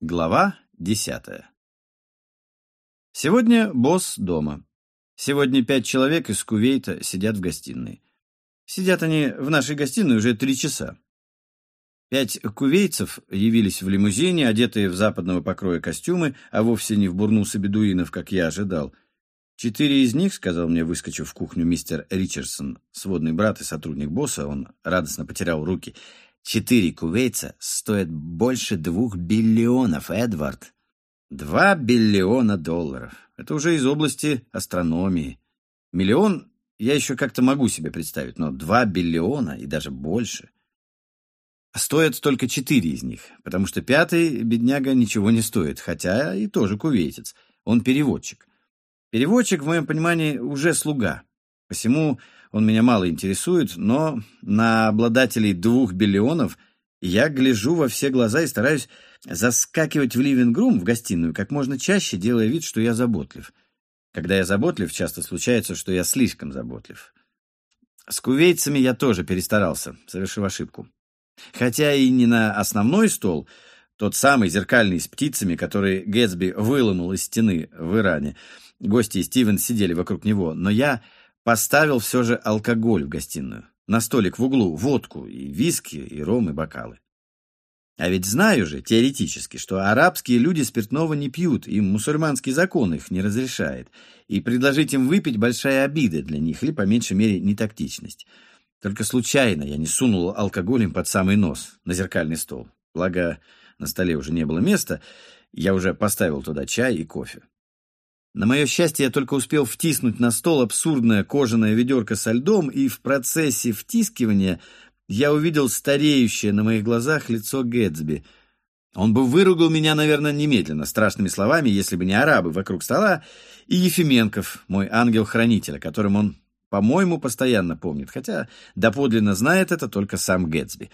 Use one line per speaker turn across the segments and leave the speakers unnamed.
Глава десятая Сегодня босс дома. Сегодня пять человек из Кувейта сидят в гостиной. Сидят они в нашей гостиной уже три часа. Пять кувейцев явились в лимузине, одетые в западного покроя костюмы, а вовсе не в бурнусы бедуинов, как я ожидал. Четыре из них, сказал мне, выскочив в кухню мистер Ричардсон, сводный брат и сотрудник босса, он радостно потерял руки. Четыре кувейца стоят больше двух биллионов, Эдвард. Два биллиона долларов. Это уже из области астрономии. Миллион я еще как-то могу себе представить, но два биллиона и даже больше. Стоят только четыре из них, потому что пятый, бедняга, ничего не стоит, хотя и тоже кувейтец. Он переводчик. Переводчик, в моем понимании, уже слуга. Посему он меня мало интересует, но на обладателей двух биллионов я гляжу во все глаза и стараюсь заскакивать в ливингрум, в гостиную, как можно чаще, делая вид, что я заботлив. Когда я заботлив, часто случается, что я слишком заботлив. С кувейцами я тоже перестарался, совершив ошибку. Хотя и не на основной стол, тот самый зеркальный с птицами, который Гэтсби выломал из стены в Иране, Гости и Стивен сидели вокруг него, но я поставил все же алкоголь в гостиную. На столик в углу водку, и виски, и ром, и бокалы. А ведь знаю же, теоретически, что арабские люди спиртного не пьют, им мусульманский закон их не разрешает, и предложить им выпить большая обида для них, или, по меньшей мере, нетактичность. Только случайно я не сунул алкоголем под самый нос, на зеркальный стол. Благо, на столе уже не было места, я уже поставил туда чай и кофе. На мое счастье, я только успел втиснуть на стол абсурдное кожаное ведерко со льдом, и в процессе втискивания я увидел стареющее на моих глазах лицо Гэтсби. Он бы выругал меня, наверное, немедленно, страшными словами, если бы не арабы вокруг стола, и Ефименков, мой ангел-хранитель, о котором он, по-моему, постоянно помнит, хотя доподлинно знает это только сам Гэтсби.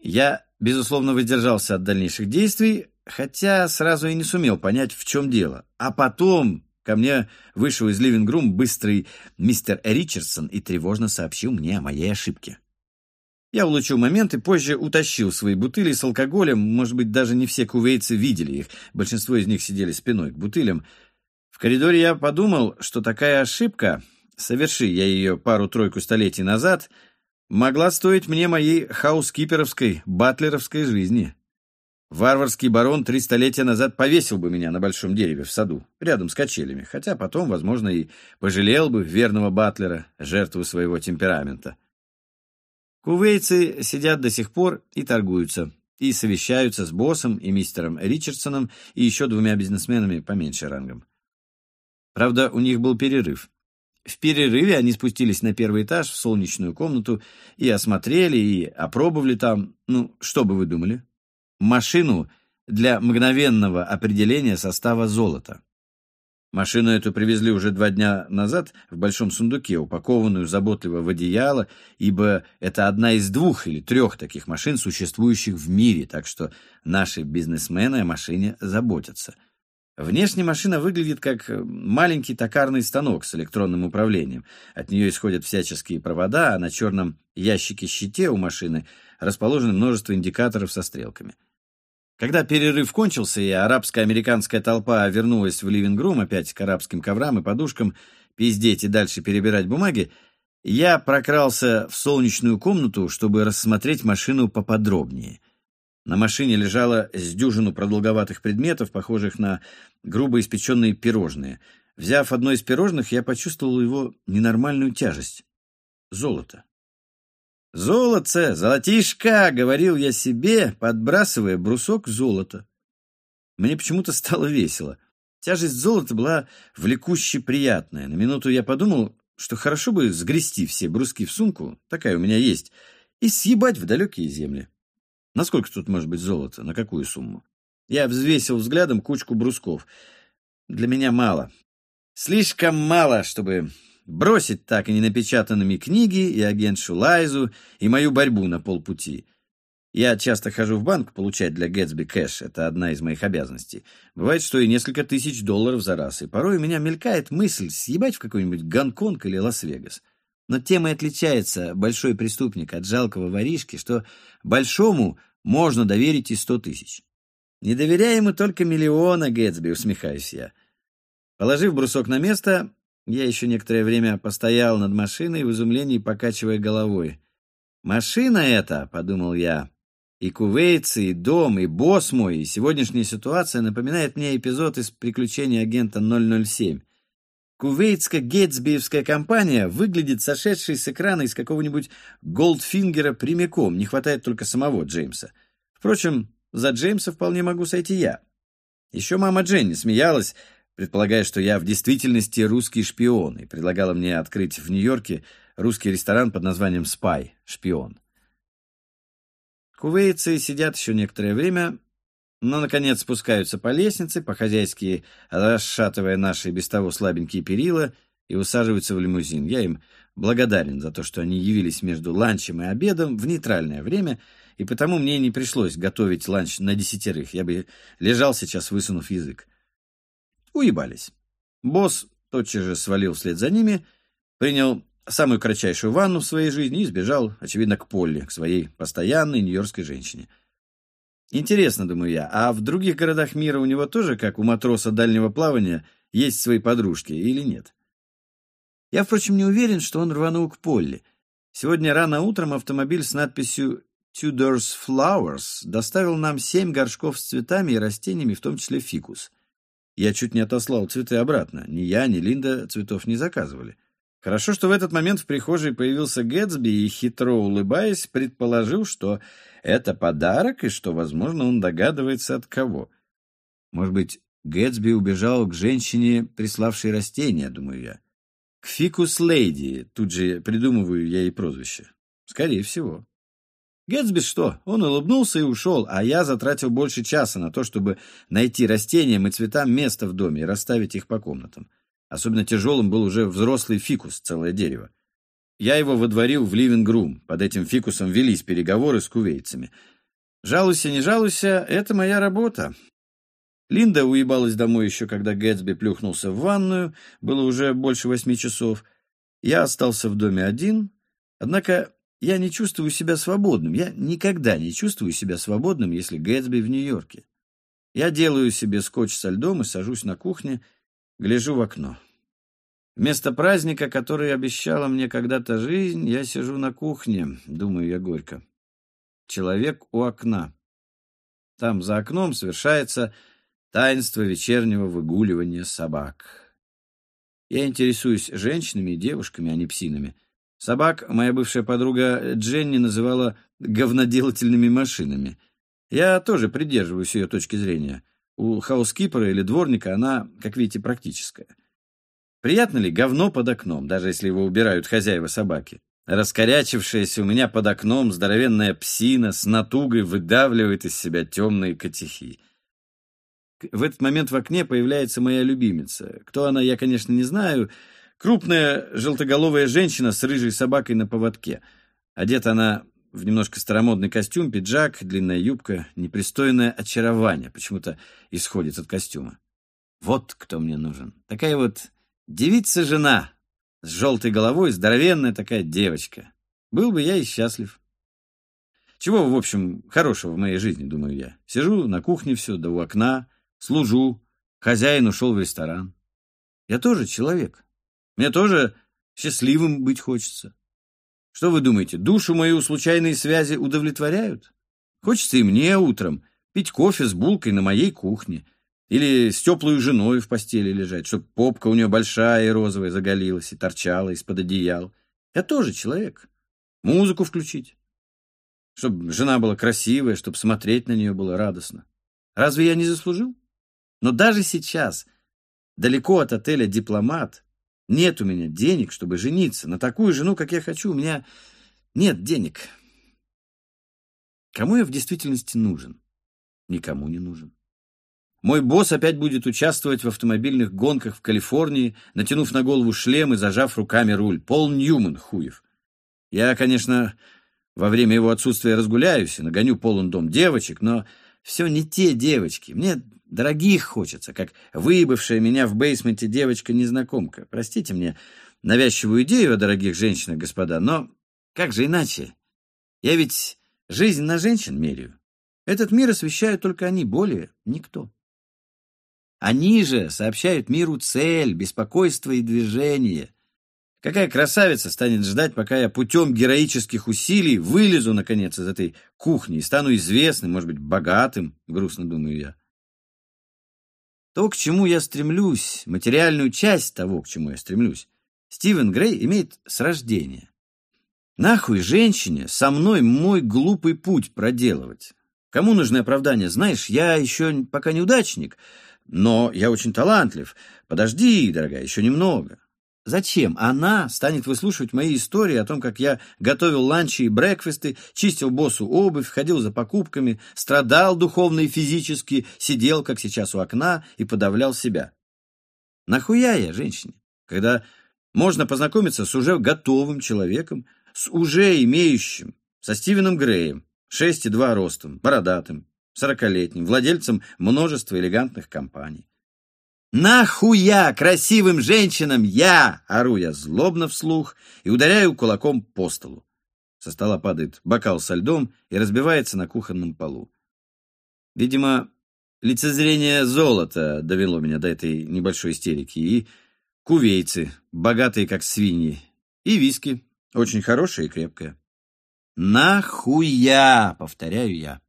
Я, безусловно, воздержался от дальнейших действий, хотя сразу и не сумел понять, в чем дело. А потом ко мне вышел из ливингрум быстрый мистер Ричардсон и тревожно сообщил мне о моей ошибке. Я улучил момент и позже утащил свои бутыли с алкоголем, может быть, даже не все кувейцы видели их, большинство из них сидели спиной к бутылям. В коридоре я подумал, что такая ошибка, соверши я ее пару-тройку столетий назад, могла стоить мне моей хаускиперовской, батлеровской жизни. Варварский барон три столетия назад повесил бы меня на большом дереве в саду, рядом с качелями, хотя потом, возможно, и пожалел бы верного батлера, жертву своего темперамента. Кувейцы сидят до сих пор и торгуются, и совещаются с боссом и мистером Ричардсоном и еще двумя бизнесменами поменьше рангом. Правда, у них был перерыв. В перерыве они спустились на первый этаж в солнечную комнату и осмотрели, и опробовали там, ну, что бы вы думали? Машину для мгновенного определения состава золота. Машину эту привезли уже два дня назад в большом сундуке, упакованную заботливо в одеяло, ибо это одна из двух или трех таких машин, существующих в мире, так что наши бизнесмены о машине заботятся. Внешне машина выглядит как маленький токарный станок с электронным управлением. От нее исходят всяческие провода, а на черном ящике-щите у машины расположено множество индикаторов со стрелками. Когда перерыв кончился, и арабско-американская толпа вернулась в ливингрум опять к арабским коврам и подушкам, пиздеть и дальше перебирать бумаги, я прокрался в солнечную комнату, чтобы рассмотреть машину поподробнее. На машине лежало с дюжину продолговатых предметов, похожих на грубо испеченные пирожные. Взяв одно из пирожных, я почувствовал его ненормальную тяжесть. Золото. «Золотце, золотишко!» — говорил я себе, подбрасывая брусок золота. Мне почему-то стало весело. Тяжесть золота была влекуще приятная. На минуту я подумал, что хорошо бы сгрести все бруски в сумку, такая у меня есть, и съебать в далекие земли. Насколько тут может быть золото? На какую сумму? Я взвесил взглядом кучку брусков. Для меня мало. Слишком мало, чтобы бросить так и не напечатанными книги и агентшу Лайзу, и мою борьбу на полпути. Я часто хожу в банк получать для Гэтсби cash, это одна из моих обязанностей. Бывает, что и несколько тысяч долларов за раз, и порой у меня мелькает мысль съебать в какой-нибудь Гонконг или Лас-Вегас. Но тем и отличается большой преступник от жалкого воришки, что большому можно доверить и сто тысяч. Не доверяй ему только миллиона, Гэтсби, усмехаюсь я. Положив брусок на место, я еще некоторое время постоял над машиной в изумлении, покачивая головой. «Машина эта», — подумал я, — «и кувейцы, и дом, и босс мой, и сегодняшняя ситуация напоминает мне эпизод из «Приключений агента 007». Кувейтско-гейтсбиевская компания выглядит сошедшей с экрана из какого-нибудь Голдфингера прямиком, не хватает только самого Джеймса. Впрочем, за Джеймса вполне могу сойти я. Еще мама Дженни смеялась, предполагая, что я в действительности русский шпион, и предлагала мне открыть в Нью-Йорке русский ресторан под названием «Спай» — «Шпион». Кувейцы сидят еще некоторое время, но, наконец, спускаются по лестнице, по-хозяйски расшатывая наши без того слабенькие перила, и усаживаются в лимузин. Я им благодарен за то, что они явились между ланчем и обедом в нейтральное время, и потому мне не пришлось готовить ланч на десятерых. Я бы лежал сейчас, высунув язык. Уебались. Босс тотчас же свалил вслед за ними, принял самую кратчайшую ванну в своей жизни и сбежал, очевидно, к Полли, к своей постоянной нью-йоркской женщине. Интересно, думаю я, а в других городах мира у него тоже, как у матроса дальнего плавания, есть свои подружки или нет? Я, впрочем, не уверен, что он рванул к Полли. Сегодня рано утром автомобиль с надписью «Tudor's Flowers» доставил нам семь горшков с цветами и растениями, в том числе фикус. Я чуть не отослал цветы обратно. Ни я, ни Линда цветов не заказывали. Хорошо, что в этот момент в прихожей появился Гэтсби и, хитро улыбаясь, предположил, что это подарок и что, возможно, он догадывается от кого. Может быть, Гэтсби убежал к женщине, приславшей растения, думаю я. К фикус лейди, тут же придумываю я ей прозвище. Скорее всего. Гэтсби что? Он улыбнулся и ушел, а я затратил больше часа на то, чтобы найти растениям и цветам место в доме и расставить их по комнатам. Особенно тяжелым был уже взрослый фикус, целое дерево. Я его водворил в ливинг-рум. Под этим фикусом велись переговоры с кувейцами. Жалуйся, не жалуйся, это моя работа. Линда уебалась домой еще, когда Гэтсби плюхнулся в ванную. Было уже больше восьми часов. Я остался в доме один. Однако я не чувствую себя свободным. Я никогда не чувствую себя свободным, если Гэтсби в Нью-Йорке. Я делаю себе скотч со льдом и сажусь на кухне, Гляжу в окно. Вместо праздника, который обещала мне когда-то жизнь, я сижу на кухне, думаю я горько. Человек у окна. Там за окном совершается таинство вечернего выгуливания собак. Я интересуюсь женщинами и девушками, а не псинами. Собак моя бывшая подруга Дженни называла говноделательными машинами. Я тоже придерживаюсь ее точки зрения. У хаускипера или дворника она, как видите, практическая. Приятно ли говно под окном, даже если его убирают хозяева собаки? Раскорячившаяся у меня под окном здоровенная псина с натугой выдавливает из себя темные котихи. В этот момент в окне появляется моя любимица. Кто она, я, конечно, не знаю. Крупная желтоголовая женщина с рыжей собакой на поводке. Одета она в немножко старомодный костюм, пиджак, длинная юбка, непристойное очарование почему-то исходит от костюма. Вот кто мне нужен. Такая вот девица-жена с желтой головой, здоровенная такая девочка. Был бы я и счастлив. Чего, в общем, хорошего в моей жизни, думаю я. Сижу на кухне все, да у окна, служу, хозяин ушел в ресторан. Я тоже человек. Мне тоже счастливым быть хочется. Что вы думаете, душу мою случайные связи удовлетворяют? Хочется и мне утром пить кофе с булкой на моей кухне. Или с теплой женой в постели лежать, чтобы попка у нее большая и розовая заголилась и торчала из-под одеял. Я тоже человек. Музыку включить. Чтобы жена была красивая, чтобы смотреть на нее было радостно. Разве я не заслужил? Но даже сейчас, далеко от отеля «Дипломат», нет у меня денег, чтобы жениться на такую жену, как я хочу. У меня нет денег. Кому я в действительности нужен? Никому не нужен. Мой босс опять будет участвовать в автомобильных гонках в Калифорнии, натянув на голову шлем и зажав руками руль. Пол Ньюман, хуев. Я, конечно, во время его отсутствия разгуляюсь и нагоню полон дом девочек, но все не те девочки. Мне Дорогих хочется, как выебавшая меня в бейсменте девочка-незнакомка. Простите мне навязчивую идею о дорогих женщинах, господа, но как же иначе? Я ведь жизнь на женщин меряю. Этот мир освещают только они, более никто. Они же сообщают миру цель, беспокойство и движение. Какая красавица станет ждать, пока я путем героических усилий вылезу, наконец, из этой кухни и стану известным, может быть, богатым, грустно думаю я. То, к чему я стремлюсь, материальную часть того, к чему я стремлюсь, Стивен Грей имеет с рождения. Нахуй женщине со мной мой глупый путь проделывать. Кому нужны оправдания? Знаешь, я еще пока неудачник, но я очень талантлив. Подожди, дорогая, еще немного. Зачем она станет выслушивать мои истории о том, как я готовил ланчи и брекфесты, чистил боссу обувь, ходил за покупками, страдал духовно и физически, сидел, как сейчас, у окна и подавлял себя? Нахуя я женщине, когда можно познакомиться с уже готовым человеком, с уже имеющим, со Стивеном Греем, 6,2 ростом, бородатым, сорокалетним, владельцем множества элегантных компаний. «Нахуя красивым женщинам я!» — ору я злобно вслух и ударяю кулаком по столу. Со стола падает бокал со льдом и разбивается на кухонном полу. Видимо, лицезрение золота довело меня до этой небольшой истерики, и кувейцы, богатые как свиньи, и виски, очень хорошая и крепкая. «Нахуя!» — повторяю я.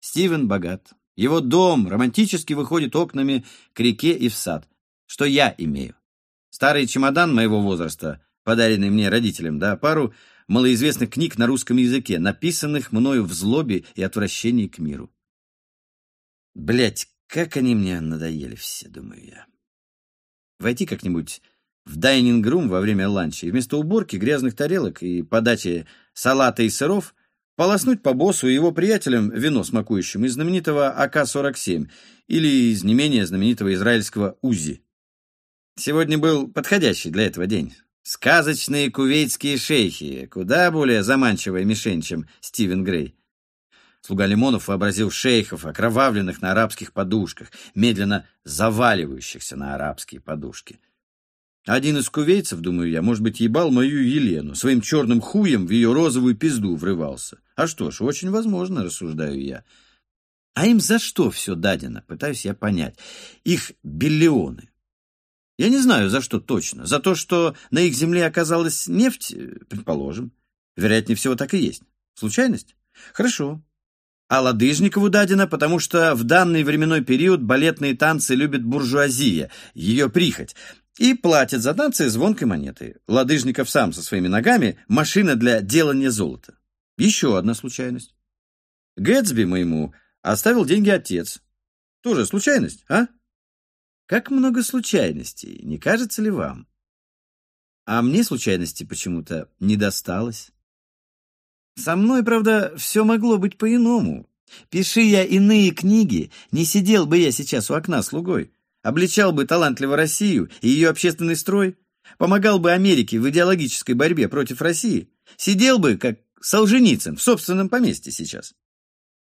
Стивен богат. Его дом романтически выходит окнами к реке и в сад. Что я имею? Старый чемодан моего возраста, подаренный мне родителям, да, пару малоизвестных книг на русском языке, написанных мною в злобе и отвращении к миру. Блять, как они мне надоели все, думаю я. Войти как-нибудь в дайнинг-рум во время ланча и вместо уборки грязных тарелок и подачи салата и сыров полоснуть по боссу и его приятелям вино смакующим из знаменитого АК-47 или из не менее знаменитого израильского УЗИ. Сегодня был подходящий для этого день. Сказочные кувейтские шейхи, куда более заманчивая мишень, чем Стивен Грей. Слуга Лимонов вообразил шейхов, окровавленных на арабских подушках, медленно заваливающихся на арабские подушки. Один из кувейцев, думаю я, может быть, ебал мою Елену, своим черным хуем в ее розовую пизду врывался. А что ж, очень возможно, рассуждаю я. А им за что все дадено, пытаюсь я понять. Их биллионы. Я не знаю, за что точно. За то, что на их земле оказалась нефть, предположим. Вероятнее всего, так и есть. Случайность? Хорошо. А Ладыжникову дадено, потому что в данный временной период балетные танцы любит буржуазия, ее прихоть, и платит за танцы звонкой монеты. Ладыжников сам со своими ногами – машина для делания золота. Еще одна случайность. Гэтсби моему оставил деньги отец. Тоже случайность, а? Как много случайностей, не кажется ли вам? А мне случайности почему-то не досталось. Со мной, правда, все могло быть по-иному. Пиши я иные книги, не сидел бы я сейчас у окна слугой. Обличал бы талантливо Россию и ее общественный строй. Помогал бы Америке в идеологической борьбе против России. Сидел бы, как Солженицын, в собственном поместье сейчас.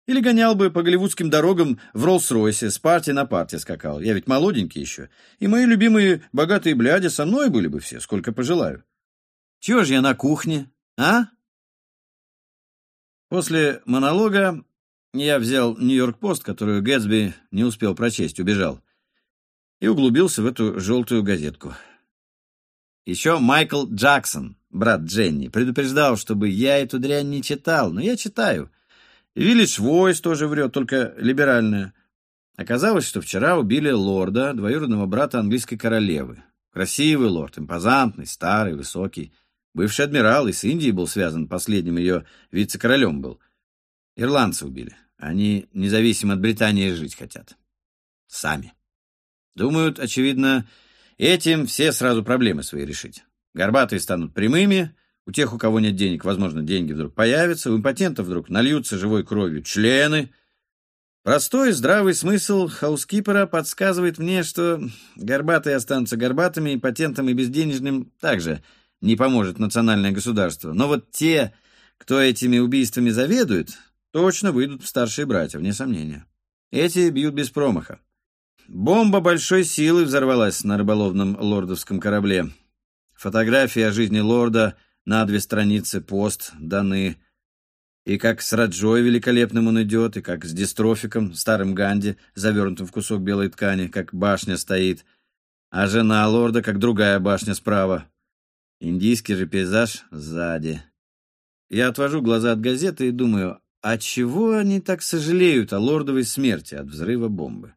Или гонял бы по голливудским дорогам в Роллс-Ройсе, с партии на партии скакал. Я ведь молоденький еще. И мои любимые богатые бляди со мной были бы все, сколько пожелаю. Чего же я на кухне, а? После монолога я взял «Нью-Йорк-Пост», которую Гэтсби не успел прочесть, убежал, и углубился в эту желтую газетку. Еще Майкл Джексон, брат Дженни, предупреждал, чтобы я эту дрянь не читал, но я читаю. Виллидж Войс тоже врет, только либеральная. Оказалось, что вчера убили лорда, двоюродного брата английской королевы. Красивый лорд, импозантный, старый, высокий. Бывший адмирал и с Индией был связан, последним ее вице-королем был. Ирландцы убили. Они независимо от Британии жить хотят. Сами. Думают, очевидно, этим все сразу проблемы свои решить. Горбатые станут прямыми, у тех, у кого нет денег, возможно, деньги вдруг появятся, у импотентов вдруг нальются живой кровью члены. Простой здравый смысл хаускипера подсказывает мне, что горбатые останутся горбатыми, импотентам и безденежным также – не поможет национальное государство. Но вот те, кто этими убийствами заведует, точно выйдут в старшие братья, вне сомнения. Эти бьют без промаха. Бомба большой силы взорвалась на рыболовном лордовском корабле. Фотографии о жизни лорда на две страницы пост даны. И как с Раджой великолепным он идет, и как с дистрофиком, старым Ганди, завернутым в кусок белой ткани, как башня стоит. А жена лорда, как другая башня справа. Индийский же пейзаж сзади. Я отвожу глаза от газеты и думаю, а чего они так сожалеют о лордовой смерти от взрыва бомбы?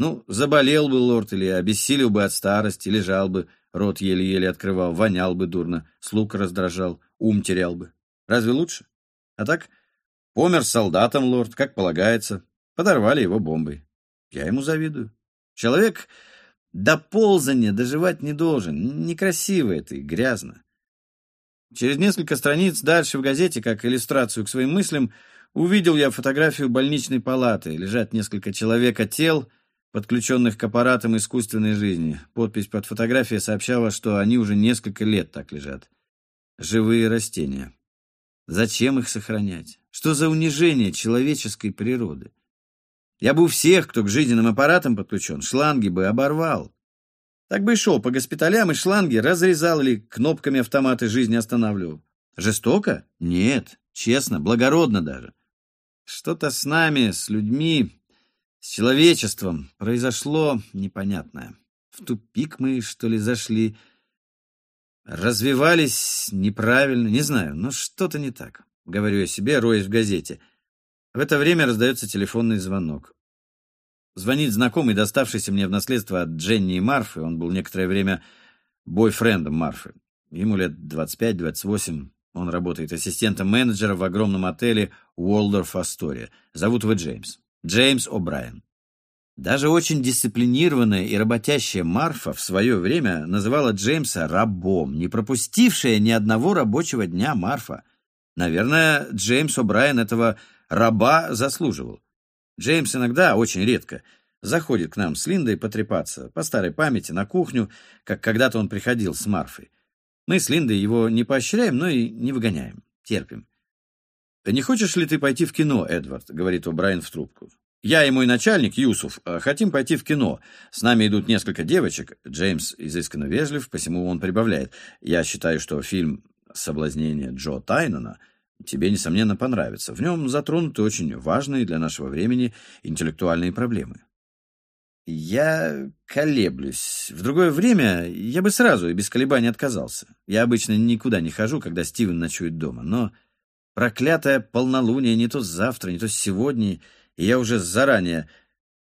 Ну, заболел бы лорд или обессилел бы от старости, лежал бы, рот еле-еле открывал, вонял бы дурно, слуг раздражал, ум терял бы. Разве лучше? А так, помер солдатом лорд, как полагается, подорвали его бомбой. Я ему завидую. Человек до ползания доживать не должен, некрасиво это и грязно. Через несколько страниц дальше в газете, как иллюстрацию к своим мыслям, увидел я фотографию больничной палаты. Лежат несколько человек от тел, подключенных к аппаратам искусственной жизни. Подпись под фотографией сообщала, что они уже несколько лет так лежат. Живые растения. Зачем их сохранять? Что за унижение человеческой природы? Я бы у всех, кто к жизненным аппаратам подключен, шланги бы оборвал. Так бы и шел по госпиталям и шланги разрезал или кнопками автоматы жизни останавливал. Жестоко? Нет. Честно, благородно даже. Что-то с нами, с людьми, с человечеством произошло непонятное. В тупик мы, что ли, зашли. Развивались неправильно, не знаю, но что-то не так. Говорю я себе, роясь в газете. В это время раздается телефонный звонок. Звонит знакомый, доставшийся мне в наследство от Дженни и Марфы. Он был некоторое время бойфрендом Марфы. Ему лет 25-28. Он работает ассистентом менеджера в огромном отеле Уолдорф Астория. Зовут его Джеймс. Джеймс О'Брайен. Даже очень дисциплинированная и работящая Марфа в свое время называла Джеймса рабом, не пропустившая ни одного рабочего дня Марфа. Наверное, Джеймс О'Брайен этого раба заслуживал. Джеймс иногда, очень редко, заходит к нам с Линдой потрепаться, по старой памяти, на кухню, как когда-то он приходил с Марфой. Мы с Линдой его не поощряем, но и не выгоняем, терпим. «Не хочешь ли ты пойти в кино, Эдвард?» — говорит О'Брайен в трубку. «Я и мой начальник, Юсуф, э, хотим пойти в кино. С нами идут несколько девочек». Джеймс изысканно вежлив, посему он прибавляет. «Я считаю, что фильм «Соблазнение Джо Тайнона» тебе, несомненно, понравится. В нем затронуты очень важные для нашего времени интеллектуальные проблемы». Я колеблюсь. В другое время я бы сразу и без колебаний отказался. Я обычно никуда не хожу, когда Стивен ночует дома, но... Проклятое полнолуние не то завтра, не то сегодня, и я уже заранее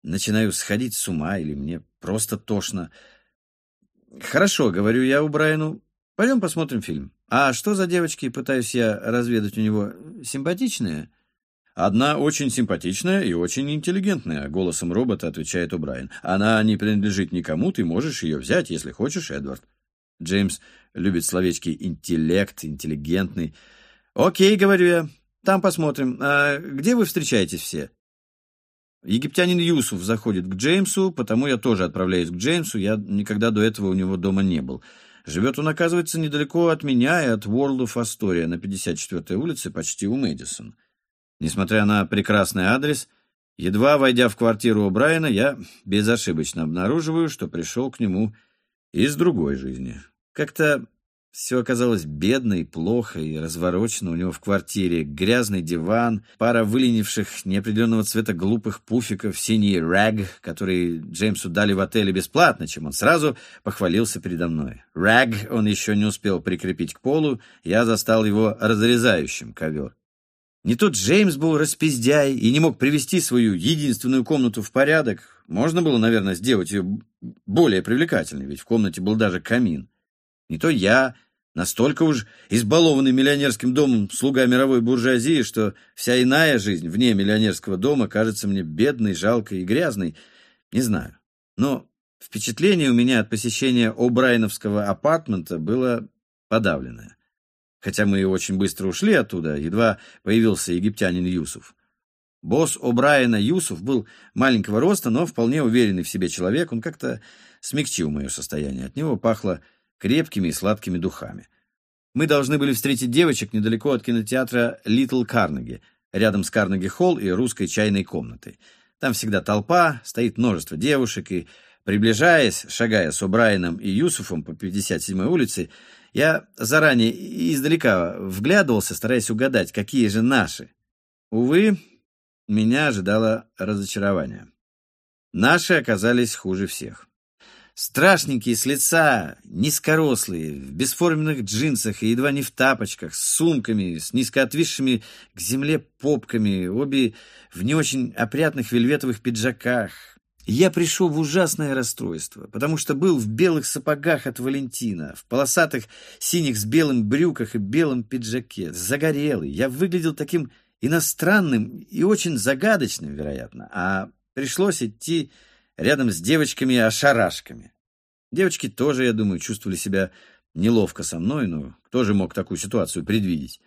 начинаю сходить с ума, или мне просто тошно. Хорошо, говорю я у Брайану, пойдем посмотрим фильм. А что за девочки, пытаюсь я разведать у него, симпатичные? Одна очень симпатичная и очень интеллигентная, голосом робота отвечает О'Брайен. Она не принадлежит никому, ты можешь ее взять, если хочешь, Эдвард. Джеймс любит словечки «интеллект», «интеллигентный». «Окей», — говорю я, — «там посмотрим. А где вы встречаетесь все?» Египтянин Юсуф заходит к Джеймсу, потому я тоже отправляюсь к Джеймсу, я никогда до этого у него дома не был. Живет он, оказывается, недалеко от меня и от World of Astoria на 54-й улице, почти у Мэдисон. Несмотря на прекрасный адрес, едва войдя в квартиру у Брайана, я безошибочно обнаруживаю, что пришел к нему из другой жизни. Как-то все оказалось бедно и плохо, и разворочено у него в квартире. Грязный диван, пара выленивших неопределенного цвета глупых пуфиков, синий рэг, который Джеймсу дали в отеле бесплатно, чем он сразу похвалился передо мной. Рэг он еще не успел прикрепить к полу, я застал его разрезающим ковер. Не тот Джеймс был распиздяй и не мог привести свою единственную комнату в порядок. Можно было, наверное, сделать ее более привлекательной, ведь в комнате был даже камин. Не то я, настолько уж избалованный миллионерским домом слуга мировой буржуазии, что вся иная жизнь вне миллионерского дома кажется мне бедной, жалкой и грязной. Не знаю. Но впечатление у меня от посещения О'Брайеновского апартмента было подавленное. Хотя мы очень быстро ушли оттуда, едва появился египтянин Юсуф. Босс О'Брайена Юсуф был маленького роста, но вполне уверенный в себе человек. Он как-то смягчил мое состояние. От него пахло крепкими и сладкими духами. Мы должны были встретить девочек недалеко от кинотеатра «Литл Карнеги», рядом с Карнеги-холл и русской чайной комнатой. Там всегда толпа, стоит множество девушек, и Приближаясь, шагая с О'Брайеном и Юсуфом по 57-й улице, я заранее издалека вглядывался, стараясь угадать, какие же наши. Увы, меня ожидало разочарование. Наши оказались хуже всех. Страшненькие с лица, низкорослые, в бесформенных джинсах и едва не в тапочках, с сумками, с низко отвисшими к земле попками, обе в не очень опрятных вельветовых пиджаках. Я пришел в ужасное расстройство, потому что был в белых сапогах от Валентина, в полосатых синих с белым брюках и белом пиджаке, загорелый. Я выглядел таким иностранным и очень загадочным, вероятно, а пришлось идти рядом с девочками-ошарашками. Девочки тоже, я думаю, чувствовали себя неловко со мной, но кто же мог такую ситуацию предвидеть?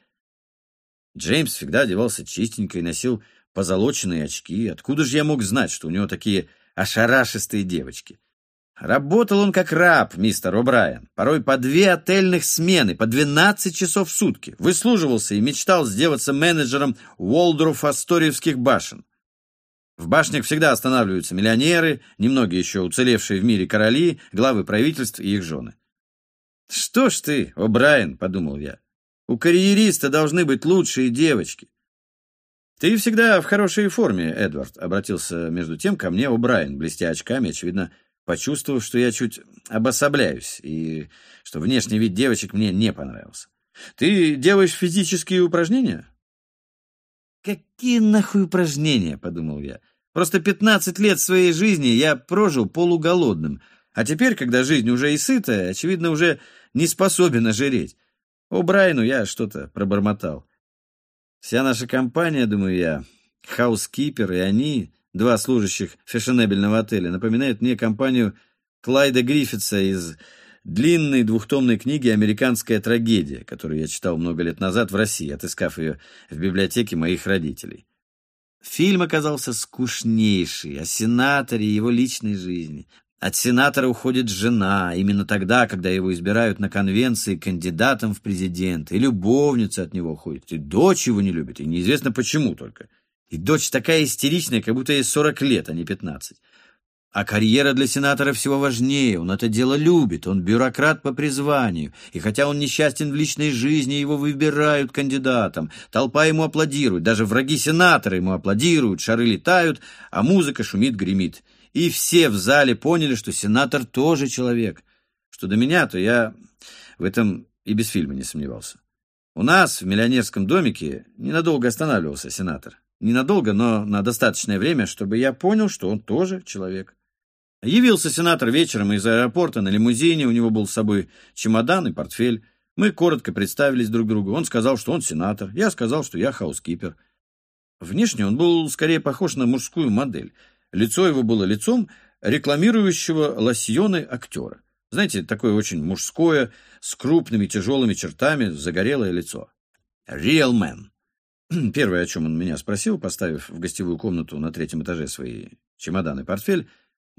Джеймс всегда одевался чистенько и носил позолоченные очки. Откуда же я мог знать, что у него такие ошарашистые девочки? Работал он как раб, мистер О'Брайен, порой по две отельных смены, по 12 часов в сутки. Выслуживался и мечтал сделаться менеджером Уолдорф-Асториевских башен. В башнях всегда останавливаются миллионеры, немногие еще уцелевшие в мире короли, главы правительств и их жены. «Что ж ты, о Брайан», — подумал я, — «у карьериста должны быть лучшие девочки». «Ты всегда в хорошей форме, Эдвард», — обратился между тем ко мне О'Брайен, блестя очками, очевидно, почувствовав, что я чуть обособляюсь и что внешний вид девочек мне не понравился. «Ты делаешь физические упражнения?» «Какие нахуй упражнения?» — подумал я. Просто пятнадцать лет своей жизни я прожил полуголодным, а теперь, когда жизнь уже и сытая, очевидно, уже не способен ожиреть. О Брайну я что-то пробормотал. Вся наша компания, думаю я, хаускипер и они, два служащих фешенебельного отеля, напоминают мне компанию Клайда Гриффитса из длинной двухтомной книги «Американская трагедия», которую я читал много лет назад в России, отыскав ее в библиотеке моих родителей. Фильм оказался скучнейший, о сенаторе и его личной жизни. От сенатора уходит жена, именно тогда, когда его избирают на конвенции кандидатом в президенты, и любовница от него уходит, и дочь его не любит, и неизвестно почему только. И дочь такая истеричная, как будто ей 40 лет, а не 15. А карьера для сенатора всего важнее, он это дело любит, он бюрократ по призванию, и хотя он несчастен в личной жизни, его выбирают кандидатом, толпа ему аплодирует, даже враги сенатора ему аплодируют, шары летают, а музыка шумит, гремит. И все в зале поняли, что сенатор тоже человек. Что до меня, то я в этом и без фильма не сомневался. У нас в миллионерском домике ненадолго останавливался сенатор. Ненадолго, но на достаточное время, чтобы я понял, что он тоже человек. Явился сенатор вечером из аэропорта на лимузине, у него был с собой чемодан и портфель. Мы коротко представились друг другу. Он сказал, что он сенатор. Я сказал, что я хаускипер. Внешне он был скорее похож на мужскую модель. Лицо его было лицом рекламирующего лосьоны актера. Знаете, такое очень мужское, с крупными тяжелыми чертами, загорелое лицо. Real man. Первое, о чем он меня спросил, поставив в гостевую комнату на третьем этаже свои чемоданы и портфель,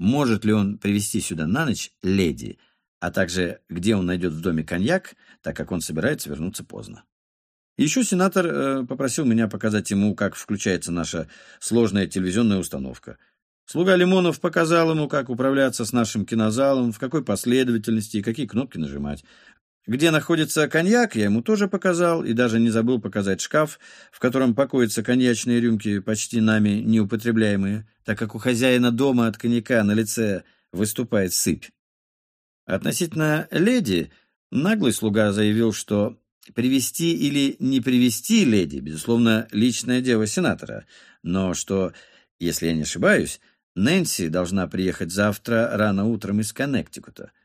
может ли он привезти сюда на ночь леди, а также где он найдет в доме коньяк, так как он собирается вернуться поздно. Еще сенатор э, попросил меня показать ему, как включается наша сложная телевизионная установка. Слуга Лимонов показал ему, как управляться с нашим кинозалом, в какой последовательности и какие кнопки нажимать. Где находится коньяк, я ему тоже показал, и даже не забыл показать шкаф, в котором покоятся коньячные рюмки, почти нами неупотребляемые, так как у хозяина дома от коньяка на лице выступает сыпь. Относительно леди, наглый слуга заявил, что привести или не привести леди, безусловно, личное дело сенатора, но что, если я не ошибаюсь, Нэнси должна приехать завтра рано утром из Коннектикута —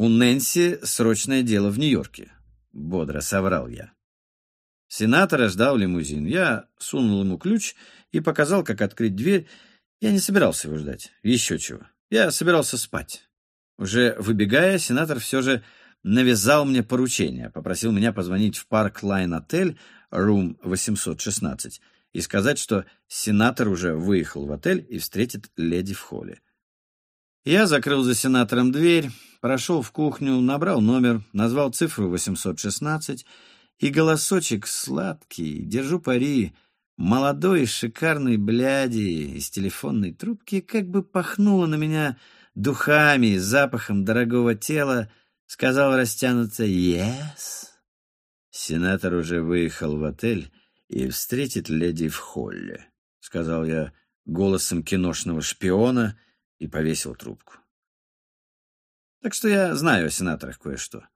у Нэнси срочное дело в Нью-Йорке. Бодро соврал я. Сенатора ждал лимузин. Я сунул ему ключ и показал, как открыть дверь. Я не собирался его ждать. Еще чего. Я собирался спать. Уже выбегая, сенатор все же навязал мне поручение. Попросил меня позвонить в Park Lane Hotel, Room 816, и сказать, что сенатор уже выехал в отель и встретит леди в холле. Я закрыл за сенатором дверь, прошел в кухню, набрал номер, назвал цифру 816, и голосочек сладкий, держу пари, молодой шикарной бляди из телефонной трубки как бы пахнуло на меня духами, запахом дорогого тела, сказал растянуто «Yes». Сенатор уже выехал в отель и встретит леди в холле, сказал я голосом киношного шпиона и повесил трубку. Так что я знаю о сенаторах кое-что.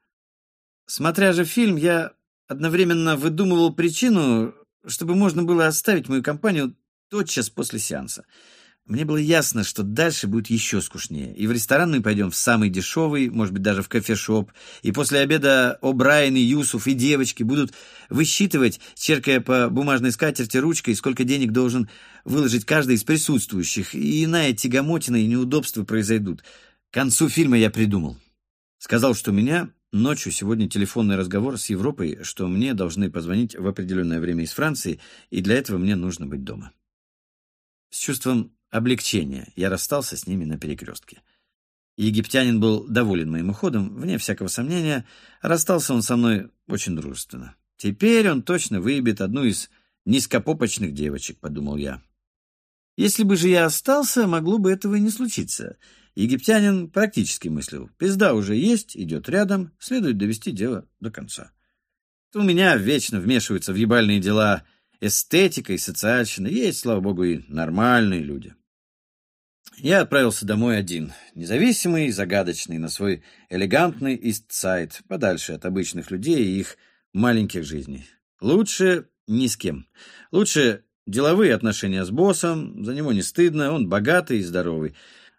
Смотря же фильм, я одновременно выдумывал причину, чтобы можно было оставить мою компанию тотчас после сеанса. Мне было ясно, что дальше будет еще скучнее. И в ресторан мы пойдем в самый дешевый, может быть, даже в кофешоп. И после обеда О'Брайен и Юсуф и девочки будут высчитывать, черкая по бумажной скатерти ручкой, сколько денег должен выложить каждый из присутствующих. И иная тягомотина и неудобства произойдут. К концу фильма я придумал. Сказал, что у меня ночью сегодня телефонный разговор с Европой, что мне должны позвонить в определенное время из Франции, и для этого мне нужно быть дома. С чувством облегчения я расстался с ними на перекрестке. Египтянин был доволен моим уходом, вне всякого сомнения, расстался он со мной очень дружественно. Теперь он точно выебет одну из низкопопочных девочек, подумал я. Если бы же я остался, могло бы этого и не случиться. Египтянин практически мыслил. Пизда уже есть, идет рядом, следует довести дело до конца. У меня вечно вмешиваются в ебальные дела эстетика и социальщина. Есть, слава богу, и нормальные люди. Я отправился домой один, независимый и загадочный, на свой элегантный Истсайд, подальше от обычных людей и их маленьких жизней. Лучше ни с кем. Лучше деловые отношения с боссом, за него не стыдно, он богатый и здоровый.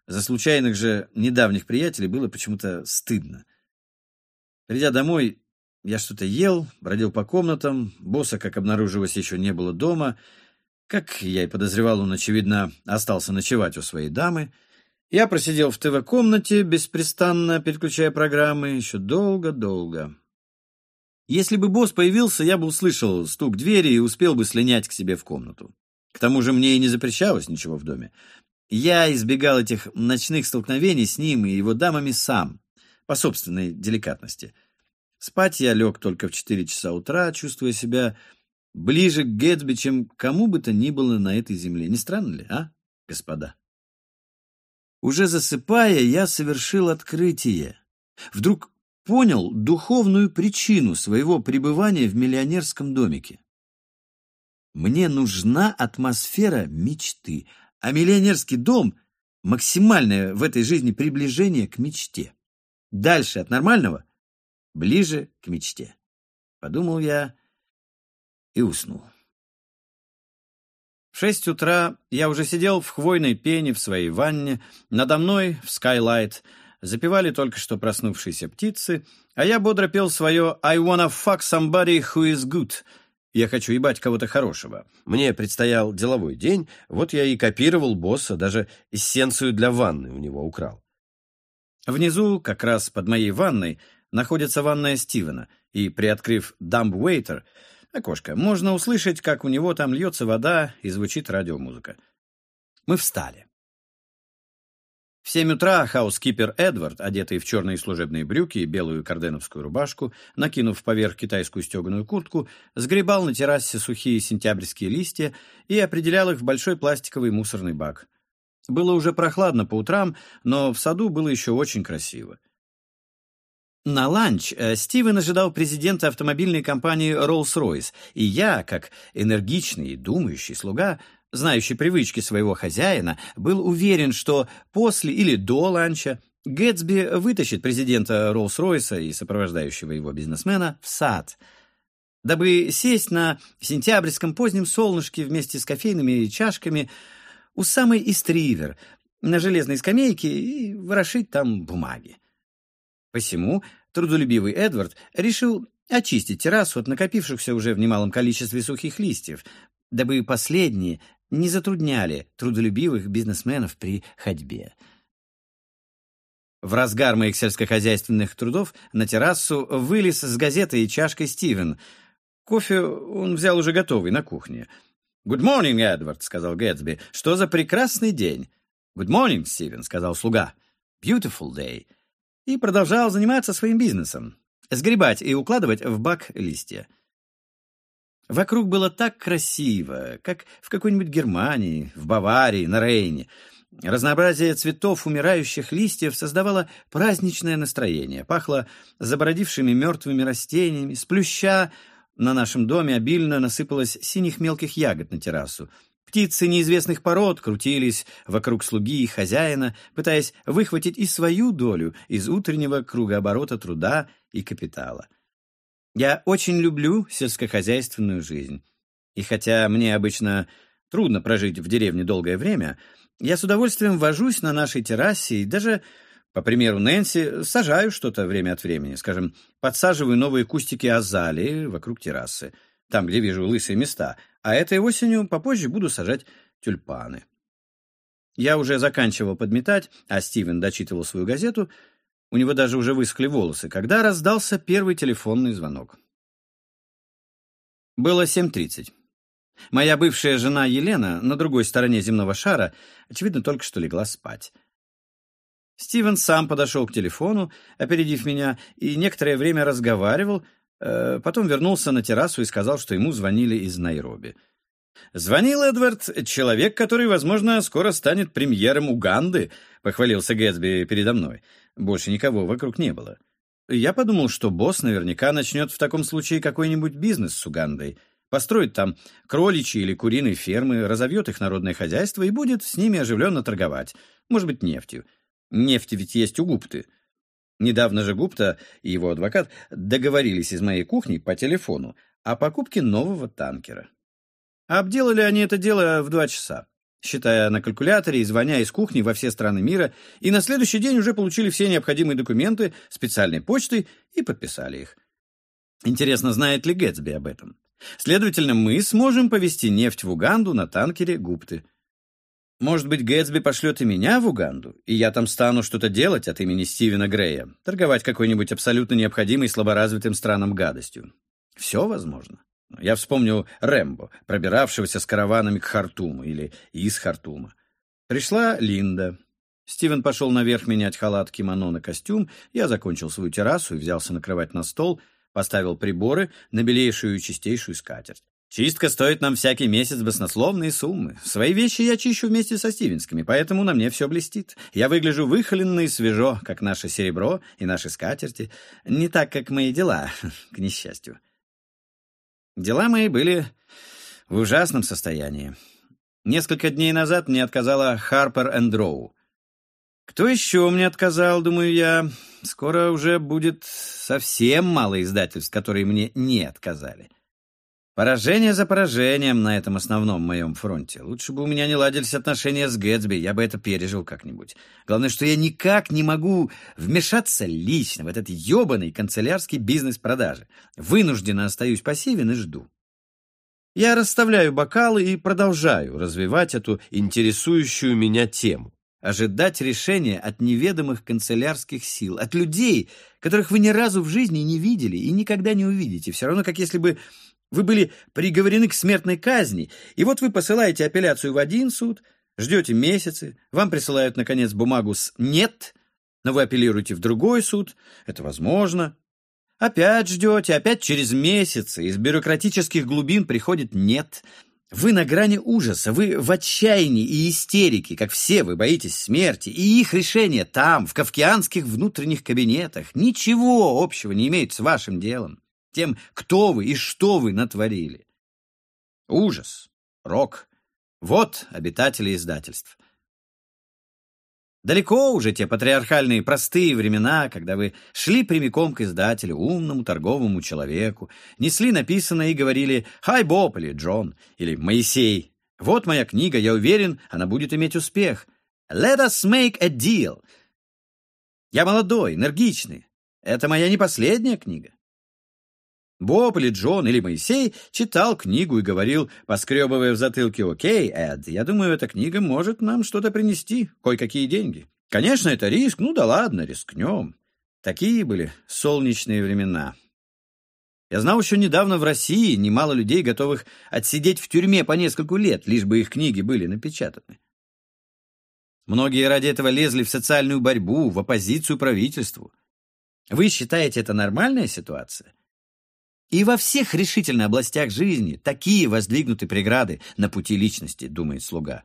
За случайных же недавних приятелей было почему-то стыдно. Придя домой, я что-то ел, бродил по комнатам, босса, как обнаружилось, еще не было дома — как я и подозревал, он, очевидно, остался ночевать у своей дамы. Я просидел в ТВ-комнате, беспрестанно переключая программы, еще долго-долго. Если бы босс появился, я бы услышал стук двери и успел бы слинять к себе в комнату. К тому же мне и не запрещалось ничего в доме. Я избегал этих ночных столкновений с ним и его дамами сам, по собственной деликатности. Спать я лег только в четыре часа утра, чувствуя себя ближе к Гэтсби, чем кому бы то ни было на этой земле. Не странно ли, а, господа? Уже засыпая, я совершил открытие. Вдруг понял духовную причину своего пребывания в миллионерском домике. Мне нужна атмосфера мечты, а миллионерский дом — максимальное в этой жизни приближение к мечте. Дальше от нормального — ближе к мечте. Подумал я, и уснул. В шесть утра я уже сидел в хвойной пене в своей ванне, надо мной в Skylight запевали только что проснувшиеся птицы, а я бодро пел свое «I wanna fuck somebody who is good», я хочу ебать кого-то хорошего. Мне предстоял деловой день, вот я и копировал босса, даже эссенцию для ванны у него украл. Внизу, как раз под моей ванной, находится ванная Стивена, и, приоткрыв дамб-вейтер, окошко, можно услышать, как у него там льется вода и звучит радиомузыка. Мы встали. В семь утра хаускипер Эдвард, одетый в черные служебные брюки и белую карденовскую рубашку, накинув поверх китайскую стеганую куртку, сгребал на террасе сухие сентябрьские листья и определял их в большой пластиковый мусорный бак. Было уже прохладно по утрам, но в саду было еще очень красиво. На ланч э, Стивен ожидал президента автомобильной компании Rolls-Royce, и я, как энергичный и думающий слуга, знающий привычки своего хозяина, был уверен, что после или до ланча Гэтсби вытащит президента Rolls-Royce и сопровождающего его бизнесмена в сад, дабы сесть на сентябрьском позднем солнышке вместе с кофейными чашками у самой Истривер на железной скамейке и ворошить там бумаги. Посему трудолюбивый Эдвард решил очистить террасу от накопившихся уже в немалом количестве сухих листьев, дабы последние не затрудняли трудолюбивых бизнесменов при ходьбе. В разгар моих сельскохозяйственных трудов на террасу вылез с газетой и чашкой Стивен. Кофе он взял уже готовый на кухне. «Good morning, Эдвард», — сказал Гэтсби. «Что за прекрасный день?» «Good morning, Стивен», — сказал слуга. «Beautiful day» и продолжал заниматься своим бизнесом — сгребать и укладывать в бак листья. Вокруг было так красиво, как в какой-нибудь Германии, в Баварии, на Рейне. Разнообразие цветов умирающих листьев создавало праздничное настроение, пахло забородившими мертвыми растениями, с плюща на нашем доме обильно насыпалось синих мелких ягод на террасу. Птицы неизвестных пород крутились вокруг слуги и хозяина, пытаясь выхватить и свою долю из утреннего кругооборота труда и капитала. Я очень люблю сельскохозяйственную жизнь. И хотя мне обычно трудно прожить в деревне долгое время, я с удовольствием вожусь на нашей террасе и даже, по примеру Нэнси, сажаю что-то время от времени. Скажем, подсаживаю новые кустики азалии вокруг террасы, там, где вижу лысые места, а этой осенью попозже буду сажать тюльпаны. Я уже заканчивал подметать, а Стивен дочитывал свою газету — у него даже уже высохли волосы, когда раздался первый телефонный звонок. Было 7.30. Моя бывшая жена Елена на другой стороне земного шара, очевидно, только что легла спать. Стивен сам подошел к телефону, опередив меня, и некоторое время разговаривал, потом вернулся на террасу и сказал, что ему звонили из Найроби. «Звонил Эдвард, человек, который, возможно, скоро станет премьером Уганды», — похвалился Гэтсби передо мной. Больше никого вокруг не было. Я подумал, что босс наверняка начнет в таком случае какой-нибудь бизнес с Угандой, построит там кроличьи или куриные фермы, разовьет их народное хозяйство и будет с ними оживленно торговать, может быть, нефтью. Нефть ведь есть у Гупты. Недавно же Гупта и его адвокат договорились из моей кухни по телефону о покупке нового танкера. Обделали они это дело в два часа считая на калькуляторе и звоня из кухни во все страны мира, и на следующий день уже получили все необходимые документы специальной почтой и подписали их. Интересно, знает ли Гэтсби об этом? Следовательно, мы сможем повезти нефть в Уганду на танкере Гупты. Может быть, Гэтсби пошлет и меня в Уганду, и я там стану что-то делать от имени Стивена Грея, торговать какой-нибудь абсолютно необходимой слаборазвитым странам гадостью. Все возможно. Я вспомнил Рэмбо, пробиравшегося с караванами к Хартуму или из Хартума. Пришла Линда. Стивен пошел наверх менять халат, кимоно на костюм. Я закончил свою террасу и взялся накрывать на стол, поставил приборы на белейшую и чистейшую скатерть. Чистка стоит нам всякий месяц баснословные суммы. Свои вещи я чищу вместе со стивенскими, поэтому на мне все блестит. Я выгляжу выхоленно и свежо, как наше серебро и наши скатерти. Не так, как мои дела, к несчастью. Дела мои были в ужасном состоянии. Несколько дней назад мне отказала Харпер энд Роу. Кто еще мне отказал, думаю я? Скоро уже будет совсем мало издательств, которые мне не отказали. Поражение за поражением на этом основном моем фронте. Лучше бы у меня не ладились отношения с Гэтсби, я бы это пережил как-нибудь. Главное, что я никак не могу вмешаться лично в этот ебаный канцелярский бизнес продажи. Вынужденно остаюсь пассивен и жду. Я расставляю бокалы и продолжаю развивать эту интересующую меня тему. Ожидать решения от неведомых канцелярских сил, от людей, которых вы ни разу в жизни не видели и никогда не увидите. Все равно, как если бы вы были приговорены к смертной казни, и вот вы посылаете апелляцию в один суд, ждете месяцы, вам присылают, наконец, бумагу с «нет», но вы апеллируете в другой суд, это возможно. Опять ждете, опять через месяцы из бюрократических глубин приходит «нет». Вы на грани ужаса, вы в отчаянии и истерике, как все вы боитесь смерти, и их решение там, в кавкианских внутренних кабинетах, ничего общего не имеют с вашим делом тем, кто вы и что вы натворили. Ужас, рок. Вот обитатели издательств. Далеко уже те патриархальные простые времена, когда вы шли прямиком к издателю, умному торговому человеку, несли написанное и говорили «Хай, Боб» или «Джон» или «Моисей». Вот моя книга, я уверен, она будет иметь успех. Let us make a deal. Я молодой, энергичный. Это моя не последняя книга. Боб или Джон или Моисей читал книгу и говорил, поскребывая в затылке, «Окей, Эд, я думаю, эта книга может нам что-то принести, кое-какие деньги. Конечно, это риск, ну да ладно, рискнем». Такие были солнечные времена. Я знал еще недавно в России немало людей, готовых отсидеть в тюрьме по нескольку лет, лишь бы их книги были напечатаны. Многие ради этого лезли в социальную борьбу, в оппозицию правительству. Вы считаете это нормальная ситуация? И во всех решительно областях жизни такие воздвигнуты преграды на пути личности, думает слуга.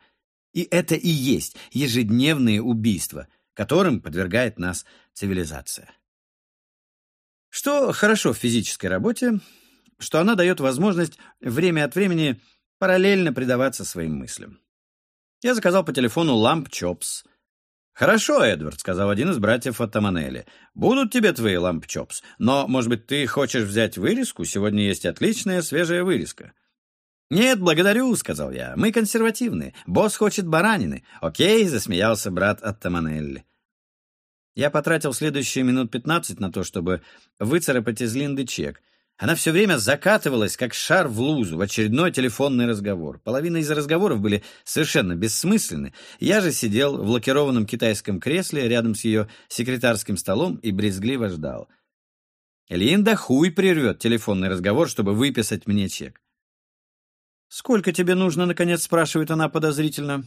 И это и есть ежедневные убийства, которым подвергает нас цивилизация. Что хорошо в физической работе, что она дает возможность время от времени параллельно предаваться своим мыслям. Я заказал по телефону ламп Чопс. «Хорошо, Эдвард», — сказал один из братьев от. «Будут тебе твои ламп Чопс, но, может быть, ты хочешь взять вырезку? Сегодня есть отличная свежая вырезка». «Нет, благодарю», — сказал я. «Мы консервативны. Босс хочет баранины». «Окей», — засмеялся брат от. Я потратил следующие минут пятнадцать на то, чтобы выцарапать из Линды чек. Она все время закатывалась, как шар в лузу, в очередной телефонный разговор. Половина из разговоров были совершенно бессмысленны. Я же сидел в лакированном китайском кресле рядом с ее секретарским столом и брезгливо ждал. Линда хуй прервет телефонный разговор, чтобы выписать мне чек. «Сколько тебе нужно?» — наконец спрашивает она подозрительно.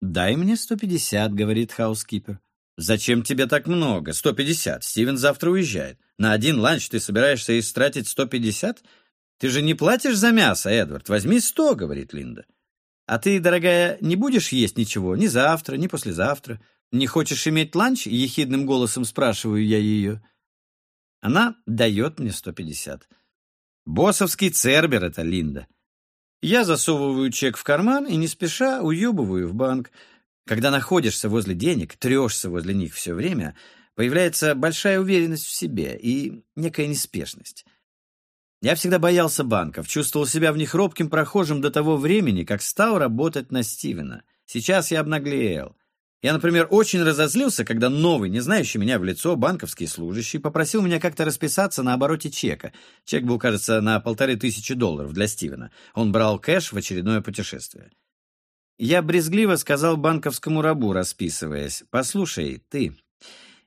«Дай мне сто пятьдесят», — говорит хаускипер. «Зачем тебе так много? Сто пятьдесят. Стивен завтра уезжает. На один ланч ты собираешься истратить сто пятьдесят? Ты же не платишь за мясо, Эдвард. Возьми сто», — говорит Линда. «А ты, дорогая, не будешь есть ничего ни завтра, ни послезавтра? Не хочешь иметь ланч?» — ехидным голосом спрашиваю я ее. Она дает мне сто пятьдесят. Боссовский цербер — это Линда. Я засовываю чек в карман и не спеша уебываю в банк. Когда находишься возле денег, трешься возле них все время, появляется большая уверенность в себе и некая неспешность. Я всегда боялся банков, чувствовал себя в них робким прохожим до того времени, как стал работать на Стивена. Сейчас я обнаглел. Я, например, очень разозлился, когда новый, не знающий меня в лицо, банковский служащий попросил меня как-то расписаться на обороте чека. Чек был, кажется, на полторы тысячи долларов для Стивена. Он брал кэш в очередное путешествие. Я брезгливо сказал банковскому рабу, расписываясь, «Послушай, ты,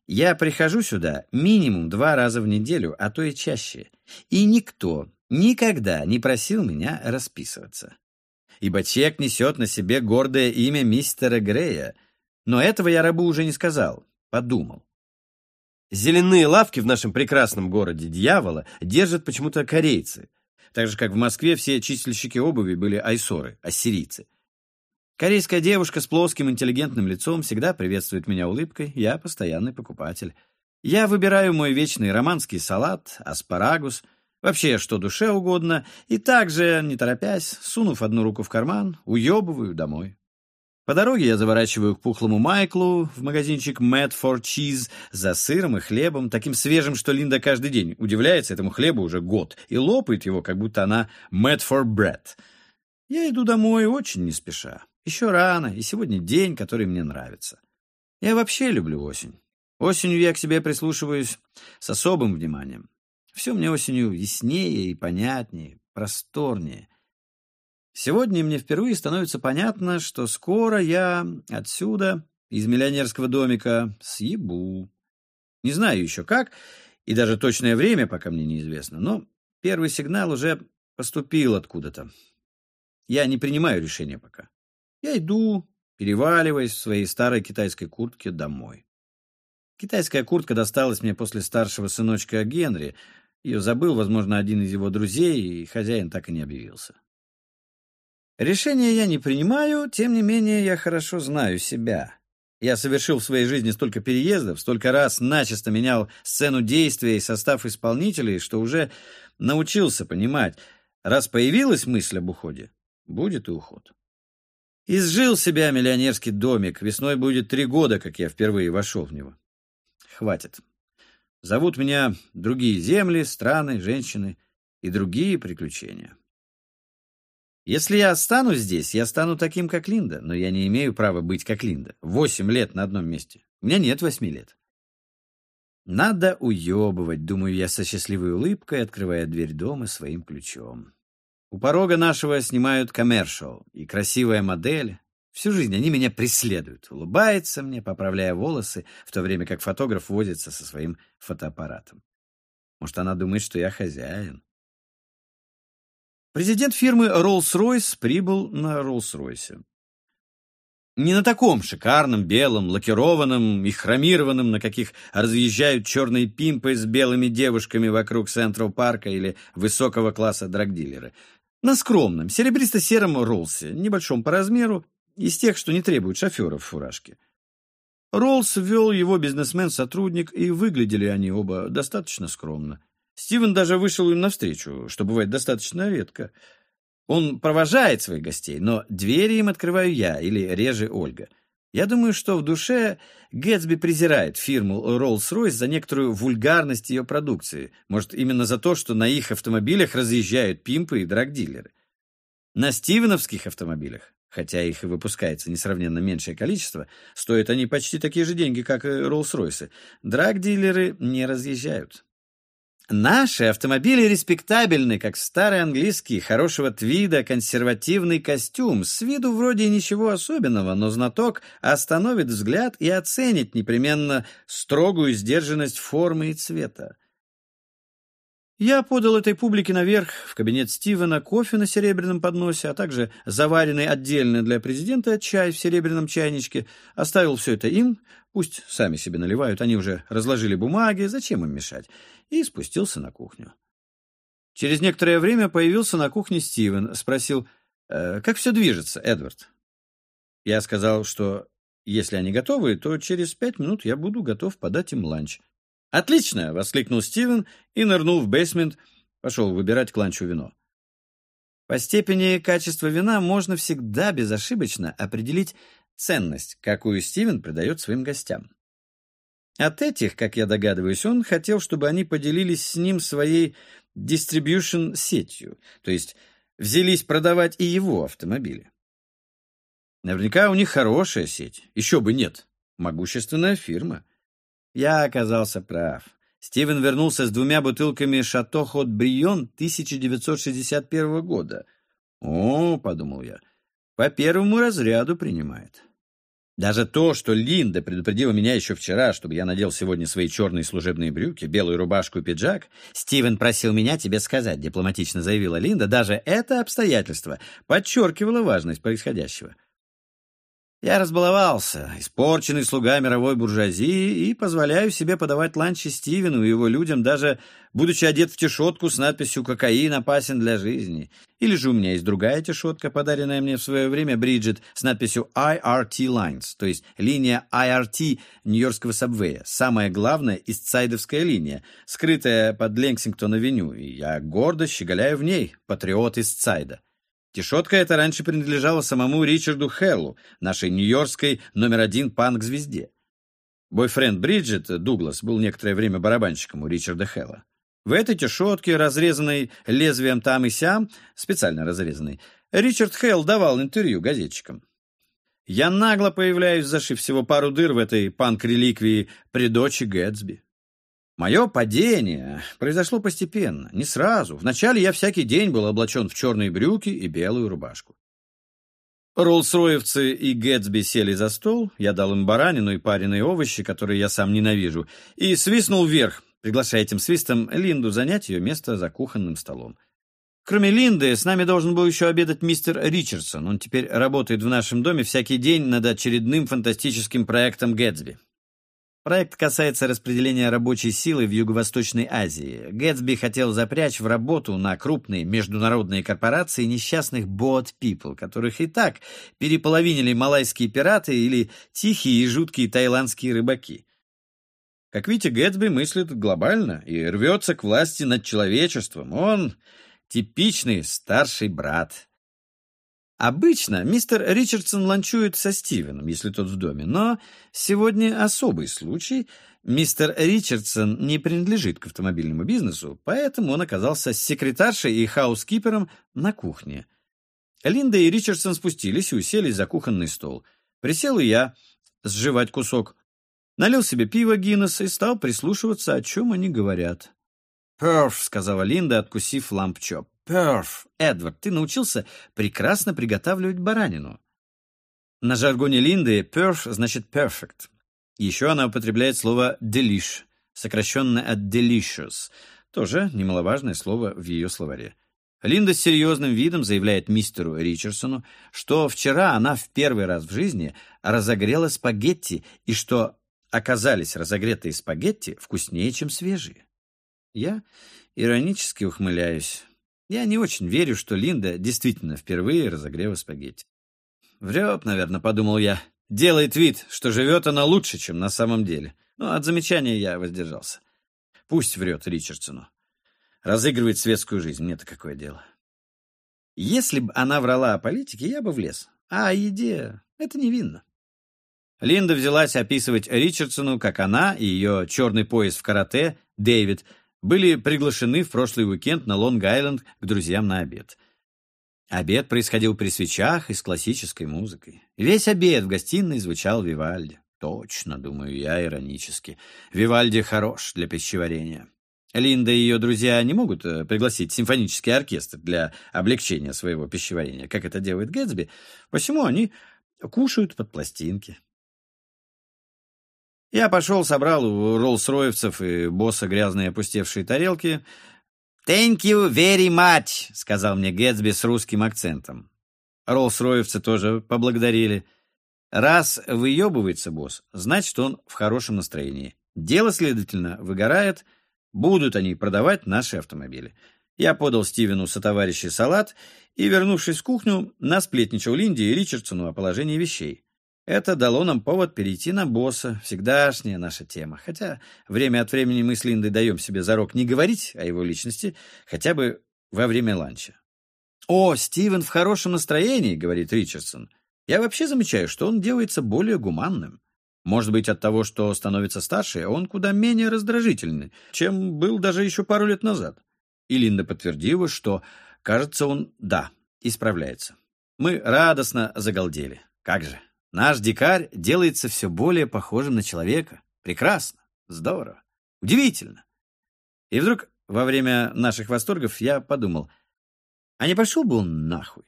я прихожу сюда минимум два раза в неделю, а то и чаще, и никто никогда не просил меня расписываться. Ибо чек несет на себе гордое имя мистера Грея — но этого я рабу уже не сказал, подумал. Зеленые лавки в нашем прекрасном городе дьявола держат почему-то корейцы, так же, как в Москве все чистильщики обуви были айсоры, ассирийцы. Корейская девушка с плоским интеллигентным лицом всегда приветствует меня улыбкой, я постоянный покупатель. Я выбираю мой вечный романский салат, аспарагус, вообще что душе угодно, и также, не торопясь, сунув одну руку в карман, уебываю домой. По дороге я заворачиваю к пухлому Майклу в магазинчик Mad for Cheese за сыром и хлебом, таким свежим, что Линда каждый день удивляется этому хлебу уже год и лопает его, как будто она Mad for Bread. Я иду домой очень не спеша. Еще рано, и сегодня день, который мне нравится. Я вообще люблю осень. Осенью я к себе прислушиваюсь с особым вниманием. Все мне осенью яснее и понятнее, просторнее. Сегодня мне впервые становится понятно, что скоро я отсюда, из миллионерского домика, съебу. Не знаю еще как, и даже точное время пока мне неизвестно, но первый сигнал уже поступил откуда-то. Я не принимаю решения пока. Я иду, переваливаясь в своей старой китайской куртке домой. Китайская куртка досталась мне после старшего сыночка Генри. Ее забыл, возможно, один из его друзей, и хозяин так и не объявился. Решения я не принимаю, тем не менее я хорошо знаю себя. Я совершил в своей жизни столько переездов, столько раз начисто менял сцену действия и состав исполнителей, что уже научился понимать, раз появилась мысль об уходе, будет и уход. Изжил себя миллионерский домик, весной будет три года, как я впервые вошел в него. Хватит. Зовут меня другие земли, страны, женщины и другие приключения. Если я останусь здесь, я стану таким, как Линда, но я не имею права быть как Линда. Восемь лет на одном месте. У меня нет восьми лет. Надо уебывать, думаю я со счастливой улыбкой, открывая дверь дома своим ключом. У порога нашего снимают коммершал, и красивая модель. Всю жизнь они меня преследуют. Улыбается мне, поправляя волосы, в то время как фотограф возится со своим фотоаппаратом. Может, она думает, что я хозяин. Президент фирмы Rolls-Royce прибыл на Rolls-Royce. Не на таком шикарном, белом, лакированном и хромированном, на каких разъезжают черные пимпы с белыми девушками вокруг Централ-парка или высокого класса драгдилеры. На скромном, серебристо-сером Роллсе, небольшом по размеру, из тех, что не требуют шоферов в фуражке. Роллс ввел его бизнесмен-сотрудник, и выглядели они оба достаточно скромно. Стивен даже вышел им навстречу, что бывает достаточно редко. Он провожает своих гостей, но двери им открываю я или реже Ольга. Я думаю, что в душе Гэтсби презирает фирму Rolls-Royce за некоторую вульгарность ее продукции. Может, именно за то, что на их автомобилях разъезжают пимпы и драгдилеры. На стивеновских автомобилях хотя их и выпускается несравненно меньшее количество, стоят они почти такие же деньги, как и Роллс-Ройсы. Драг-дилеры не разъезжают. Наши автомобили респектабельны, как старый английский, хорошего твида, консервативный костюм. С виду вроде ничего особенного, но знаток остановит взгляд и оценит непременно строгую сдержанность формы и цвета. Я подал этой публике наверх, в кабинет Стивена, кофе на серебряном подносе, а также заваренный отдельно для президента чай в серебряном чайничке. Оставил все это им, пусть сами себе наливают, они уже разложили бумаги, зачем им мешать, и спустился на кухню. Через некоторое время появился на кухне Стивен, спросил, «Э, «Как все движется, Эдвард?» Я сказал, что если они готовы, то через пять минут я буду готов подать им ланч. «Отлично!» — воскликнул Стивен и нырнул в бейсмент, пошел выбирать к ланчу вино. По степени качества вина можно всегда безошибочно определить ценность, какую Стивен придает своим гостям. От этих, как я догадываюсь, он хотел, чтобы они поделились с ним своей дистрибьюшн-сетью, то есть взялись продавать и его автомобили. Наверняка у них хорошая сеть, еще бы нет, могущественная фирма. Я оказался прав. Стивен вернулся с двумя бутылками «Шато Хот Брион» 1961 года. «О, — подумал я, — по первому разряду принимает». Даже то, что Линда предупредила меня еще вчера, чтобы я надел сегодня свои черные служебные брюки, белую рубашку и пиджак, Стивен просил меня тебе сказать, дипломатично заявила Линда, даже это обстоятельство подчеркивало важность происходящего. Я разбаловался, испорченный слуга мировой буржуазии, и позволяю себе подавать ланчи Стивену и его людям, даже будучи одет в тишотку с надписью «Кокаин опасен для жизни». Или же у меня есть другая тишотка, подаренная мне в свое время Бриджит, с надписью IRT Lines, то есть линия IRT Нью-Йоркского сабвея, самая главная истсайдовская линия, скрытая под Ленксингтон-авеню, и я гордо щеголяю в ней, патриот Истсайда. Тишотка эта раньше принадлежала самому Ричарду Хеллу, нашей нью-йоркской номер один панк-звезде. Бойфренд Бриджит, Дуглас, был некоторое время барабанщиком у Ричарда Хелла. В этой тишотке, разрезанной лезвием там и сям, специально разрезанной, Ричард Хелл давал интервью газетчикам. Я нагло появляюсь, зашив всего пару дыр в этой панк-реликвии при дочи Гэтсби. Мое падение произошло постепенно, не сразу. Вначале я всякий день был облачен в черные брюки и белую рубашку. Роллс-роевцы и Гэтсби сели за стол, я дал им баранину и пареные овощи, которые я сам ненавижу, и свистнул вверх, приглашая этим свистом Линду занять ее место за кухонным столом. Кроме Линды, с нами должен был еще обедать мистер Ричардсон. Он теперь работает в нашем доме всякий день над очередным фантастическим проектом Гэтсби. Проект касается распределения рабочей силы в Юго-Восточной Азии. Гэтсби хотел запрячь в работу на крупные международные корпорации несчастных boat people, которых и так переполовинили малайские пираты или тихие и жуткие таиландские рыбаки. Как видите, Гэтсби мыслит глобально и рвется к власти над человечеством. Он типичный старший брат. Обычно мистер Ричардсон ланчует со Стивеном, если тот в доме, но сегодня особый случай. Мистер Ричардсон не принадлежит к автомобильному бизнесу, поэтому он оказался секретаршей и хаускипером на кухне. Линда и Ричардсон спустились и уселись за кухонный стол. Присел и я сживать кусок. Налил себе пиво Гиннес и стал прислушиваться, о чем они говорят. «Перф», — сказала Линда, откусив лампчоп. Перф. Эдвард, ты научился прекрасно приготавливать баранину. На жаргоне Линды перф значит perfect. Еще она употребляет слово delish, сокращенное от delicious, тоже немаловажное слово в ее словаре. Линда с серьезным видом заявляет мистеру Ричардсону, что вчера она в первый раз в жизни разогрела спагетти и что оказались разогретые спагетти вкуснее, чем свежие. Я иронически ухмыляюсь. Я не очень верю, что Линда действительно впервые разогрела спагетти. Врет, наверное, подумал я. Делает вид, что живет она лучше, чем на самом деле. Но от замечания я воздержался. Пусть врет Ричардсону. Разыгрывает светскую жизнь, мне-то какое дело. Если бы она врала о политике, я бы влез. А о еде — это невинно. Линда взялась описывать Ричардсону, как она и ее черный пояс в карате, Дэвид, были приглашены в прошлый уикенд на Лонг-Айленд к друзьям на обед. Обед происходил при свечах и с классической музыкой. Весь обед в гостиной звучал Вивальди. Точно, думаю я иронически. Вивальди хорош для пищеварения. Линда и ее друзья не могут э, пригласить симфонический оркестр для облегчения своего пищеварения, как это делает Гэтсби, посему они кушают под пластинки. Я пошел, собрал у роллс-роевцев и босса грязные опустевшие тарелки. «Thank you very much», — сказал мне Гэтсби с русским акцентом. Роллс-роевцы тоже поблагодарили. Раз выебывается босс, значит, он в хорошем настроении. Дело, следовательно, выгорает, будут они продавать наши автомобили. Я подал Стивену сотоварищей салат и, вернувшись в кухню, насплетничал Линде и Ричардсону о положении вещей. Это дало нам повод перейти на босса, всегдашняя наша тема. Хотя время от времени мы с Линдой даем себе зарок не говорить о его личности, хотя бы во время ланча. «О, Стивен в хорошем настроении», — говорит Ричардсон. «Я вообще замечаю, что он делается более гуманным. Может быть, от того, что становится старше, он куда менее раздражительный, чем был даже еще пару лет назад». И Линда подтвердила, что, кажется, он, да, исправляется. Мы радостно загалдели. Как же. Наш дикарь делается все более похожим на человека. Прекрасно, здорово, удивительно. И вдруг во время наших восторгов я подумал, а не пошел бы он нахуй?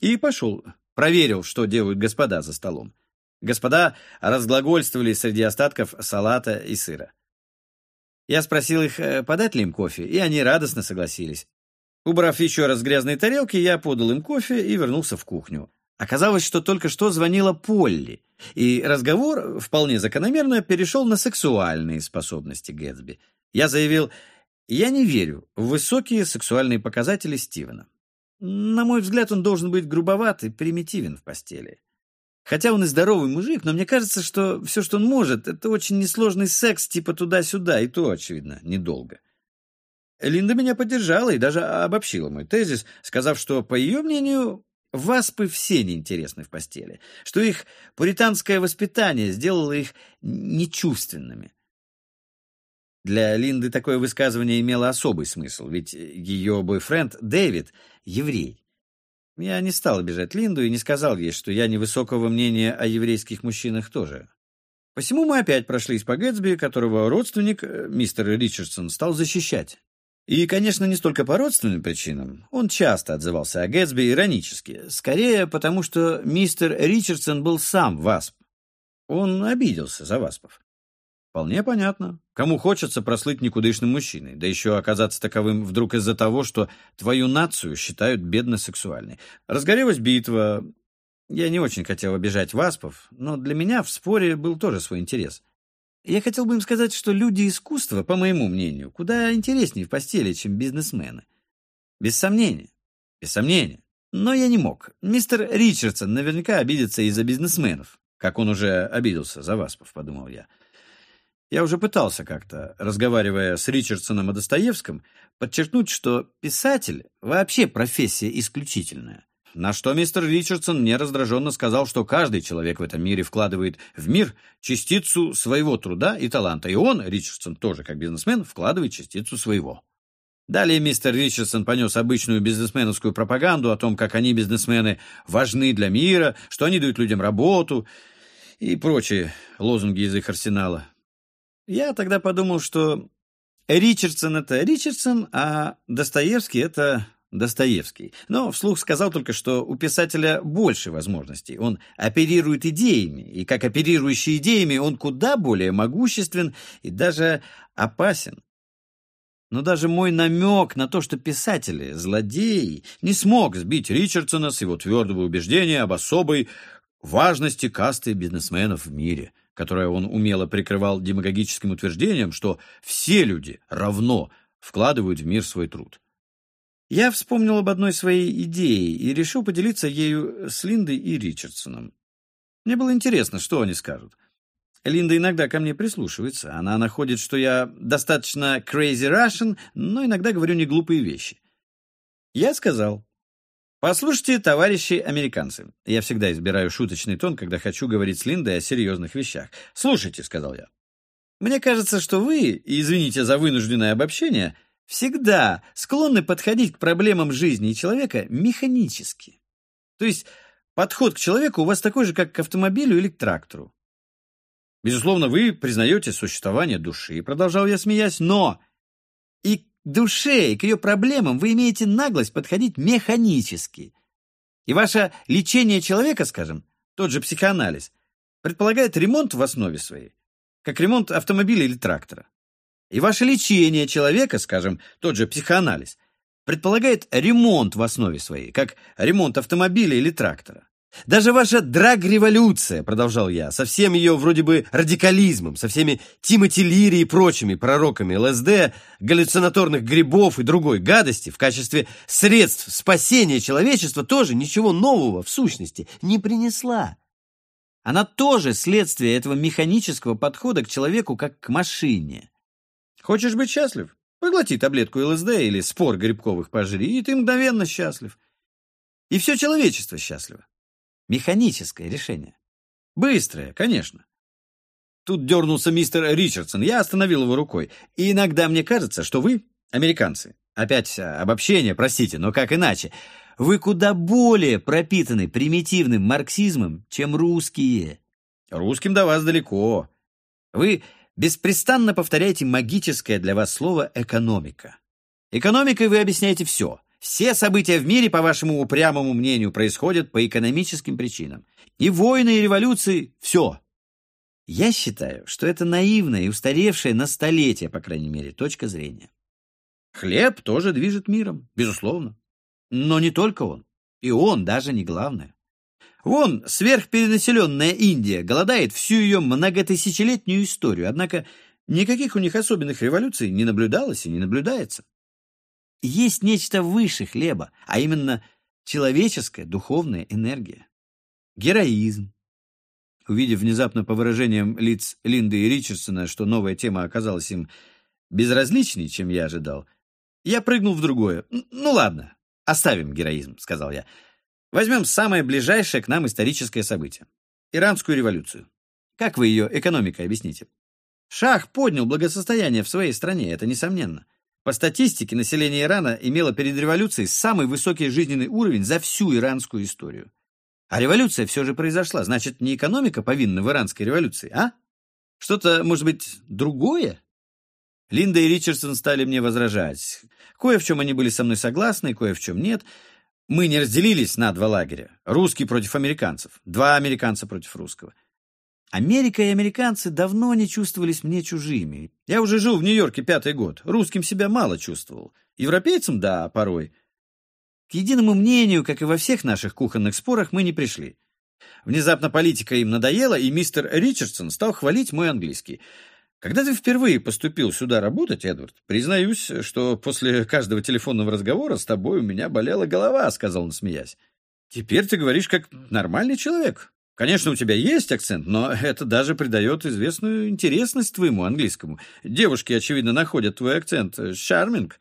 И пошел, проверил, что делают господа за столом. Господа разглагольствовали среди остатков салата и сыра. Я спросил их, э, подать ли им кофе, и они радостно согласились. Убрав еще раз грязные тарелки, я подал им кофе и вернулся в кухню. Оказалось, что только что звонила Полли, и разговор, вполне закономерно, перешел на сексуальные способности Гэтсби. Я заявил, я не верю в высокие сексуальные показатели Стивена. На мой взгляд, он должен быть грубоват и примитивен в постели. Хотя он и здоровый мужик, но мне кажется, что все, что он может, это очень несложный секс типа туда-сюда, и то, очевидно, недолго. Линда меня поддержала и даже обобщила мой тезис, сказав, что, по ее мнению, Васпы все неинтересны в постели, что их пуританское воспитание сделало их нечувственными. Для Линды такое высказывание имело особый смысл, ведь ее бойфренд Дэвид — еврей. Я не стал обижать Линду и не сказал ей, что я невысокого мнения о еврейских мужчинах тоже. Посему мы опять прошлись по Гэтсби, которого родственник, э, мистер Ричардсон, стал защищать. И, конечно, не столько по родственным причинам. Он часто отзывался о Гэтсби иронически. Скорее, потому что мистер Ричардсон был сам васп. Он обиделся за васпов. Вполне понятно. Кому хочется прослыть никудышным мужчиной, да еще оказаться таковым вдруг из-за того, что твою нацию считают бедно-сексуальной. Разгорелась битва. Я не очень хотел обижать васпов, но для меня в споре был тоже свой интерес. Я хотел бы им сказать, что люди искусства, по моему мнению, куда интереснее в постели, чем бизнесмены. Без сомнения. Без сомнения. Но я не мог. Мистер Ричардсон наверняка обидится из-за бизнесменов, как он уже обиделся за Васпов, подумал я. Я уже пытался как-то, разговаривая с Ричардсоном о Достоевском, подчеркнуть, что писатель вообще профессия исключительная. На что мистер Ричардсон мне раздраженно сказал, что каждый человек в этом мире вкладывает в мир частицу своего труда и таланта, и он, Ричардсон, тоже как бизнесмен, вкладывает частицу своего. Далее мистер Ричардсон понес обычную бизнесменовскую пропаганду о том, как они, бизнесмены, важны для мира, что они дают людям работу и прочие лозунги из их арсенала. Я тогда подумал, что Ричардсон — это Ричардсон, а Достоевский — это Достоевский. Но вслух сказал только, что у писателя больше возможностей. Он оперирует идеями, и как оперирующий идеями он куда более могуществен и даже опасен. Но даже мой намек на то, что писатели – злодеи, не смог сбить Ричардсона с его твердого убеждения об особой важности касты бизнесменов в мире, которое он умело прикрывал демагогическим утверждением, что все люди равно вкладывают в мир свой труд. Я вспомнил об одной своей идее и решил поделиться ею с Линдой и Ричардсоном. Мне было интересно, что они скажут. Линда иногда ко мне прислушивается. Она находит, что я достаточно crazy Russian, но иногда говорю не глупые вещи. Я сказал, послушайте, товарищи американцы. Я всегда избираю шуточный тон, когда хочу говорить с Линдой о серьезных вещах. Слушайте, сказал я. Мне кажется, что вы, извините за вынужденное обобщение, всегда склонны подходить к проблемам жизни человека механически. То есть подход к человеку у вас такой же, как к автомобилю или к трактору. Безусловно, вы признаете существование души, продолжал я, смеясь, но и к душе, и к ее проблемам вы имеете наглость подходить механически. И ваше лечение человека, скажем, тот же психоанализ, предполагает ремонт в основе своей, как ремонт автомобиля или трактора. И ваше лечение человека, скажем, тот же психоанализ, предполагает ремонт в основе своей, как ремонт автомобиля или трактора. Даже ваша драг-революция, продолжал я, со всем ее вроде бы радикализмом, со всеми Тимоти Лири и прочими пророками ЛСД, галлюцинаторных грибов и другой гадости в качестве средств спасения человечества тоже ничего нового в сущности не принесла. Она тоже следствие этого механического подхода к человеку как к машине. Хочешь быть счастлив? Поглоти таблетку ЛСД или спор грибковых пожри, и ты мгновенно счастлив. И все человечество счастливо. Механическое решение. Быстрое, конечно. Тут дернулся мистер Ричардсон. Я остановил его рукой. И иногда мне кажется, что вы, американцы, опять обобщение, простите, но как иначе, вы куда более пропитаны примитивным марксизмом, чем русские. Русским до вас далеко. Вы беспрестанно повторяете магическое для вас слово «экономика». Экономикой вы объясняете все. Все события в мире, по вашему упрямому мнению, происходят по экономическим причинам. И войны, и революции – все. Я считаю, что это наивная и устаревшая на столетия, по крайней мере, точка зрения. Хлеб тоже движет миром, безусловно. Но не только он. И он даже не главное. Вон, сверхперенаселенная Индия голодает всю ее многотысячелетнюю историю, однако никаких у них особенных революций не наблюдалось и не наблюдается. Есть нечто выше хлеба, а именно человеческая духовная энергия. Героизм. Увидев внезапно по выражениям лиц Линды и Ричардсона, что новая тема оказалась им безразличней, чем я ожидал, я прыгнул в другое. «Ну ладно, оставим героизм», — сказал я. Возьмем самое ближайшее к нам историческое событие. Иранскую революцию. Как вы ее экономикой объясните? Шах поднял благосостояние в своей стране, это несомненно. По статистике, население Ирана имело перед революцией самый высокий жизненный уровень за всю иранскую историю. А революция все же произошла, значит, не экономика повинна в иранской революции, а? Что-то, может быть, другое? Линда и Ричардсон стали мне возражать. Кое в чем они были со мной согласны, кое в чем нет — мы не разделились на два лагеря. Русский против американцев. Два американца против русского. Америка и американцы давно не чувствовались мне чужими. Я уже жил в Нью-Йорке пятый год. Русским себя мало чувствовал. Европейцам — да, порой. К единому мнению, как и во всех наших кухонных спорах, мы не пришли. Внезапно политика им надоела, и мистер Ричардсон стал хвалить мой английский. Когда ты впервые поступил сюда работать, Эдвард, признаюсь, что после каждого телефонного разговора с тобой у меня болела голова, сказал он, смеясь. Теперь ты говоришь как нормальный человек. Конечно, у тебя есть акцент, но это даже придает известную интересность твоему английскому. Девушки, очевидно, находят твой акцент шарминг.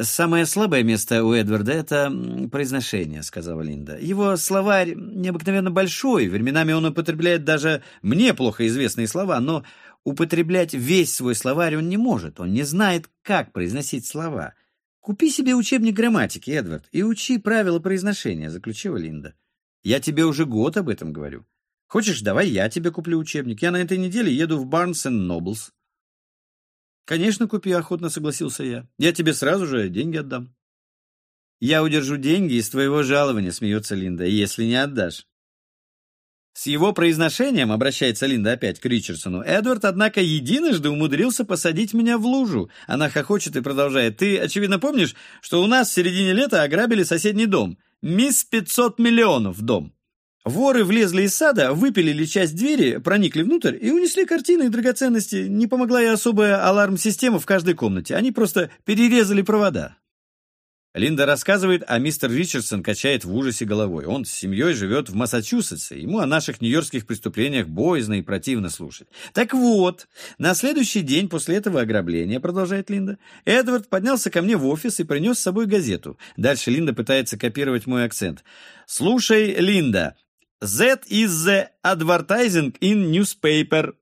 «Самое слабое место у Эдварда — это произношение», — сказала Линда. «Его словарь необыкновенно большой, временами он употребляет даже мне плохо известные слова, но Употреблять весь свой словарь он не может, он не знает, как произносить слова. Купи себе учебник грамматики, Эдвард, и учи правила произношения, заключила Линда. Я тебе уже год об этом говорю. Хочешь, давай я тебе куплю учебник. Я на этой неделе еду в Barnes Nobles. Конечно, купи, охотно согласился я. Я тебе сразу же деньги отдам. Я удержу деньги из твоего жалования, смеется Линда, если не отдашь. С его произношением, обращается Линда опять к Ричардсону, Эдвард, однако, единожды умудрился посадить меня в лужу. Она хохочет и продолжает. Ты, очевидно, помнишь, что у нас в середине лета ограбили соседний дом. Мисс 500 миллионов дом. Воры влезли из сада, выпилили часть двери, проникли внутрь и унесли картины и драгоценности. Не помогла и особая аларм-система в каждой комнате. Они просто перерезали провода. Линда рассказывает, а мистер Ричардсон качает в ужасе головой. Он с семьей живет в Массачусетсе. Ему о наших нью-йоркских преступлениях боязно и противно слушать. Так вот, на следующий день после этого ограбления, продолжает Линда, Эдвард поднялся ко мне в офис и принес с собой газету. Дальше Линда пытается копировать мой акцент. «Слушай, Линда, that is the advertising in newspaper».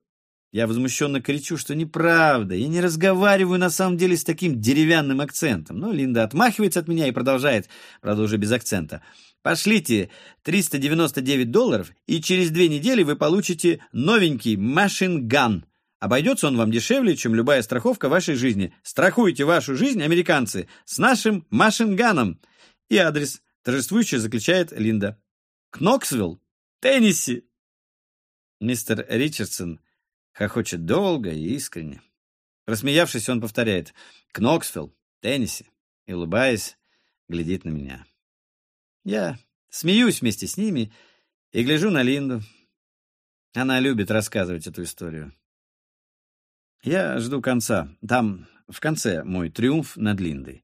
Я возмущенно кричу, что неправда. Я не разговариваю на самом деле с таким деревянным акцентом. Но Линда отмахивается от меня и продолжает, правда уже без акцента. Пошлите 399 долларов, и через две недели вы получите новенький Gun. Обойдется он вам дешевле, чем любая страховка вашей жизни. Страхуйте вашу жизнь, американцы, с нашим Машинганом. И адрес торжествующе заключает Линда. Кноксвилл, Теннесси. Мистер Ричардсон Хохочет долго и искренне. Рассмеявшись, он повторяет «Кноксвилл, Теннесси» и, улыбаясь, глядит на меня. Я смеюсь вместе с ними и гляжу на Линду. Она любит рассказывать эту историю. Я жду конца. Там, в конце, мой триумф над Линдой.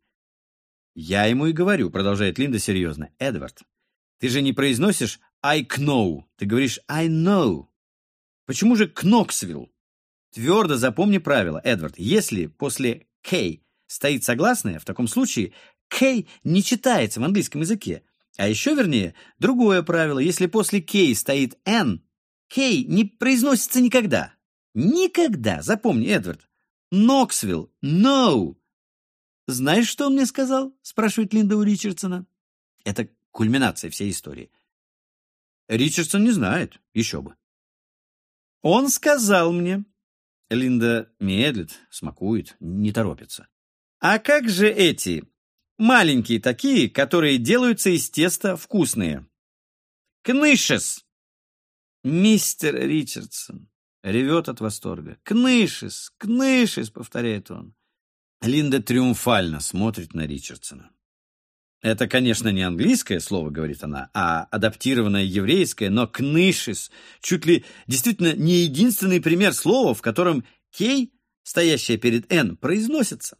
Я ему и говорю, продолжает Линда серьезно. Эдвард, ты же не произносишь I know, ты говоришь I know. Почему же Кноксвилл? Твердо запомни правило, Эдвард. Если после K стоит согласное, в таком случае K не читается в английском языке. А еще вернее, другое правило. Если после K стоит N, K не произносится никогда. Никогда. Запомни, Эдвард. Ноксвилл. No. Знаешь, что он мне сказал? Спрашивает Линда у Ричардсона. Это кульминация всей истории. Ричардсон не знает. Еще бы. Он сказал мне... Линда медлит, смакует, не торопится. А как же эти? Маленькие такие, которые делаются из теста вкусные. Кнышес! Мистер Ричардсон ревет от восторга. «Кнышес! Кнышес!» — повторяет он. Линда триумфально смотрит на Ричардсона. Это, конечно, не английское слово, говорит она, а адаптированное еврейское, но кнышис чуть ли действительно не единственный пример слова, в котором кей, стоящая перед «н», произносится.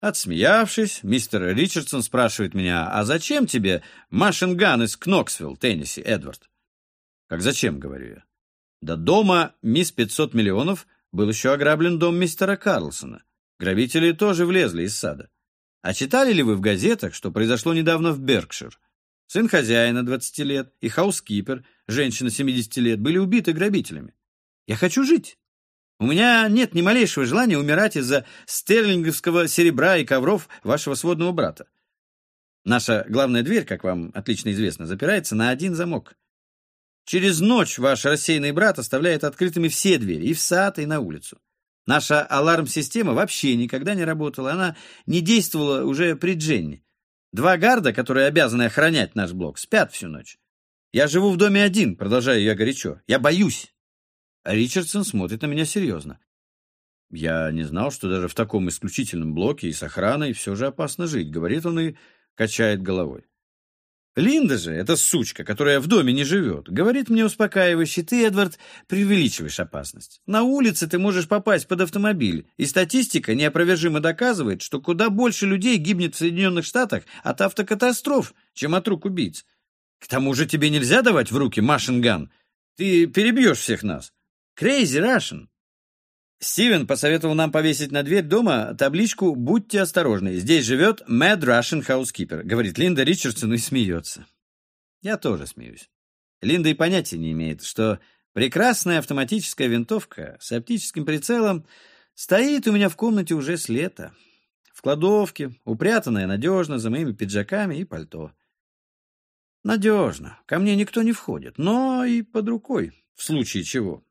Отсмеявшись, мистер Ричардсон спрашивает меня, «А зачем тебе машинган из Кноксвилл, Теннесси, Эдвард?» «Как зачем?» — говорю я. До дома мисс 500 миллионов был еще ограблен дом мистера Карлсона. Грабители тоже влезли из сада. А читали ли вы в газетах, что произошло недавно в Беркшир? Сын хозяина 20 лет и хаускипер, женщина 70 лет, были убиты грабителями. Я хочу жить. У меня нет ни малейшего желания умирать из-за стерлинговского серебра и ковров вашего сводного брата. Наша главная дверь, как вам отлично известно, запирается на один замок. Через ночь ваш рассеянный брат оставляет открытыми все двери, и в сад, и на улицу. Наша аларм-система вообще никогда не работала, она не действовала уже при Дженни. Два гарда, которые обязаны охранять наш блок, спят всю ночь. Я живу в доме один, продолжаю я горячо. Я боюсь. А Ричардсон смотрит на меня серьезно. Я не знал, что даже в таком исключительном блоке и с охраной все же опасно жить, говорит он и качает головой. Линда же, эта сучка, которая в доме не живет, говорит мне успокаивающе, ты, Эдвард, преувеличиваешь опасность. На улице ты можешь попасть под автомобиль, и статистика неопровержимо доказывает, что куда больше людей гибнет в Соединенных Штатах от автокатастроф, чем от рук убийц. К тому же тебе нельзя давать в руки машинган. Ты перебьешь всех нас. Crazy Russian. Стивен посоветовал нам повесить на дверь дома табличку «Будьте осторожны, здесь живет Mad Russian Housekeeper», говорит Линда Ричардсон и смеется. Я тоже смеюсь. Линда и понятия не имеет, что прекрасная автоматическая винтовка с оптическим прицелом стоит у меня в комнате уже с лета. В кладовке, упрятанная надежно за моими пиджаками и пальто. Надежно. Ко мне никто не входит, но и под рукой, в случае чего.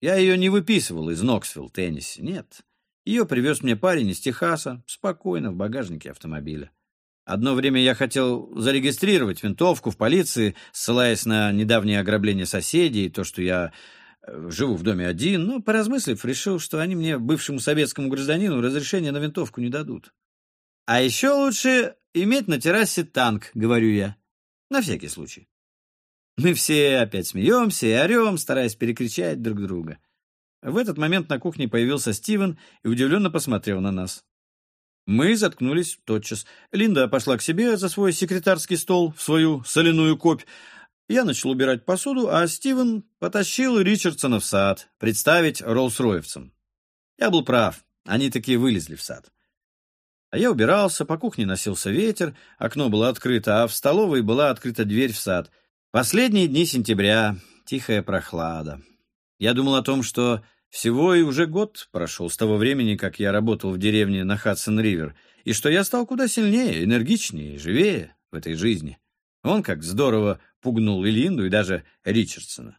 Я ее не выписывал из Ноксвилл, Теннесси, нет. Ее привез мне парень из Техаса, спокойно, в багажнике автомобиля. Одно время я хотел зарегистрировать винтовку в полиции, ссылаясь на недавнее ограбление соседей и то, что я э, живу в доме один, но, поразмыслив, решил, что они мне, бывшему советскому гражданину, разрешения на винтовку не дадут. А еще лучше иметь на террасе танк, говорю я, на всякий случай. Мы все опять смеемся и орем, стараясь перекричать друг друга. В этот момент на кухне появился Стивен и удивленно посмотрел на нас. Мы заткнулись тотчас. Линда пошла к себе за свой секретарский стол, в свою соляную копь. Я начал убирать посуду, а Стивен потащил Ричардсона в сад, представить Роллс-Роевцам. Я был прав, они такие вылезли в сад. А я убирался, по кухне носился ветер, окно было открыто, а в столовой была открыта дверь в сад. Последние дни сентября, тихая прохлада. Я думал о том, что всего и уже год прошел с того времени, как я работал в деревне на Хадсон-Ривер, и что я стал куда сильнее, энергичнее, живее в этой жизни. Он как здорово пугнул и Линду, и даже Ричардсона.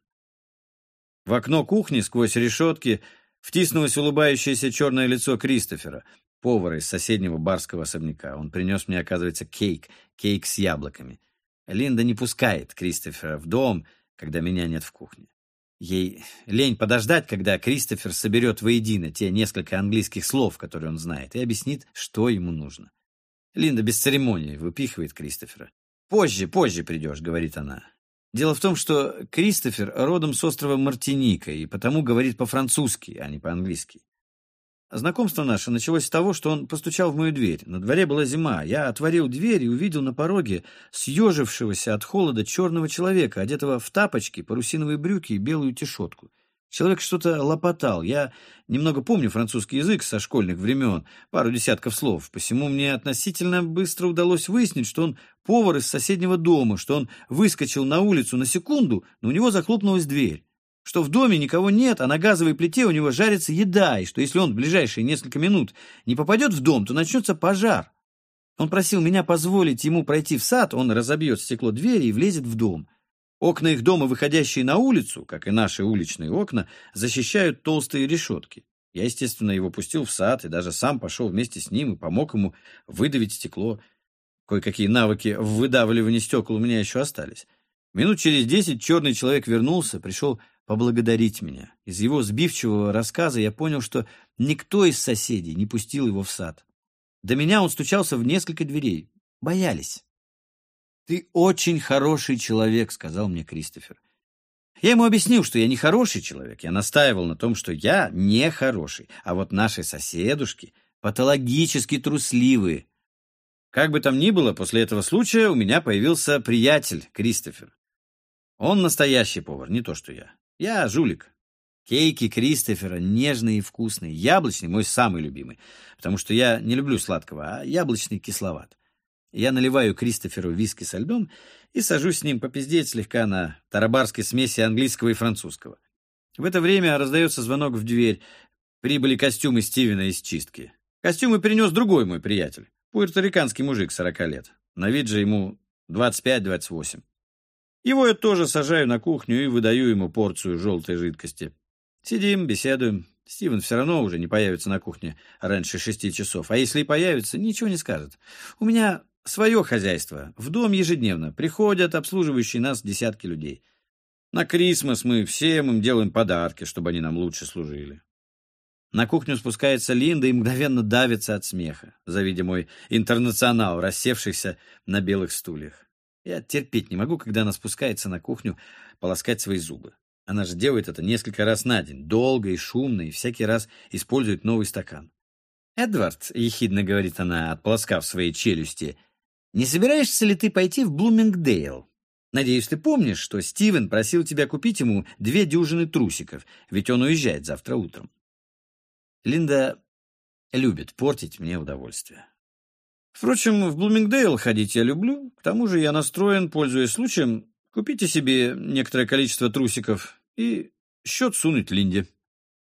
В окно кухни сквозь решетки втиснулось улыбающееся черное лицо Кристофера, повара из соседнего барского особняка. Он принес мне, оказывается, кейк, кейк с яблоками. Линда не пускает Кристофера в дом, когда меня нет в кухне. Ей лень подождать, когда Кристофер соберет воедино те несколько английских слов, которые он знает, и объяснит, что ему нужно. Линда без церемонии выпихивает Кристофера. «Позже, позже придешь», — говорит она. Дело в том, что Кристофер родом с острова Мартиника и потому говорит по-французски, а не по-английски. Знакомство наше началось с того, что он постучал в мою дверь. На дворе была зима. Я отворил дверь и увидел на пороге съежившегося от холода черного человека, одетого в тапочки, парусиновые брюки и белую тишотку. Человек что-то лопотал. Я немного помню французский язык со школьных времен, пару десятков слов. Посему мне относительно быстро удалось выяснить, что он повар из соседнего дома, что он выскочил на улицу на секунду, но у него захлопнулась дверь что в доме никого нет, а на газовой плите у него жарится еда, и что если он в ближайшие несколько минут не попадет в дом, то начнется пожар. Он просил меня позволить ему пройти в сад, он разобьет стекло двери и влезет в дом. Окна их дома, выходящие на улицу, как и наши уличные окна, защищают толстые решетки. Я, естественно, его пустил в сад и даже сам пошел вместе с ним и помог ему выдавить стекло. Кое-какие навыки в выдавливании стекол у меня еще остались. Минут через десять черный человек вернулся, пришел поблагодарить меня. Из его сбивчивого рассказа я понял, что никто из соседей не пустил его в сад. До меня он стучался в несколько дверей. Боялись. «Ты очень хороший человек», — сказал мне Кристофер. Я ему объяснил, что я не хороший человек. Я настаивал на том, что я не хороший, а вот наши соседушки патологически трусливые. Как бы там ни было, после этого случая у меня появился приятель Кристофер. Он настоящий повар, не то что я. Я жулик. Кейки Кристофера нежные и вкусные. Яблочный мой самый любимый, потому что я не люблю сладкого, а яблочный кисловат. Я наливаю Кристоферу виски со льдом и сажусь с ним попиздеть слегка на тарабарской смеси английского и французского. В это время раздается звонок в дверь. Прибыли костюмы Стивена из чистки. Костюмы принес другой мой приятель, пуэрториканский мужик 40 лет. На вид же ему 25-28. Его я тоже сажаю на кухню и выдаю ему порцию желтой жидкости. Сидим, беседуем. Стивен все равно уже не появится на кухне раньше шести часов. А если и появится, ничего не скажет. У меня свое хозяйство. В дом ежедневно приходят обслуживающие нас десятки людей. На Крисмас мы всем им делаем подарки, чтобы они нам лучше служили. На кухню спускается Линда и мгновенно давится от смеха, завидя мой интернационал, рассевшихся на белых стульях. Я терпеть не могу, когда она спускается на кухню полоскать свои зубы. Она же делает это несколько раз на день, долго и шумно, и всякий раз использует новый стакан. «Эдвард», — ехидно говорит она, отполоскав свои челюсти, «не собираешься ли ты пойти в Блумингдейл? Надеюсь, ты помнишь, что Стивен просил тебя купить ему две дюжины трусиков, ведь он уезжает завтра утром». Линда любит портить мне удовольствие. Впрочем, в Блумингдейл ходить я люблю. К тому же я настроен, пользуясь случаем, купите себе некоторое количество трусиков и счет сунуть Линде.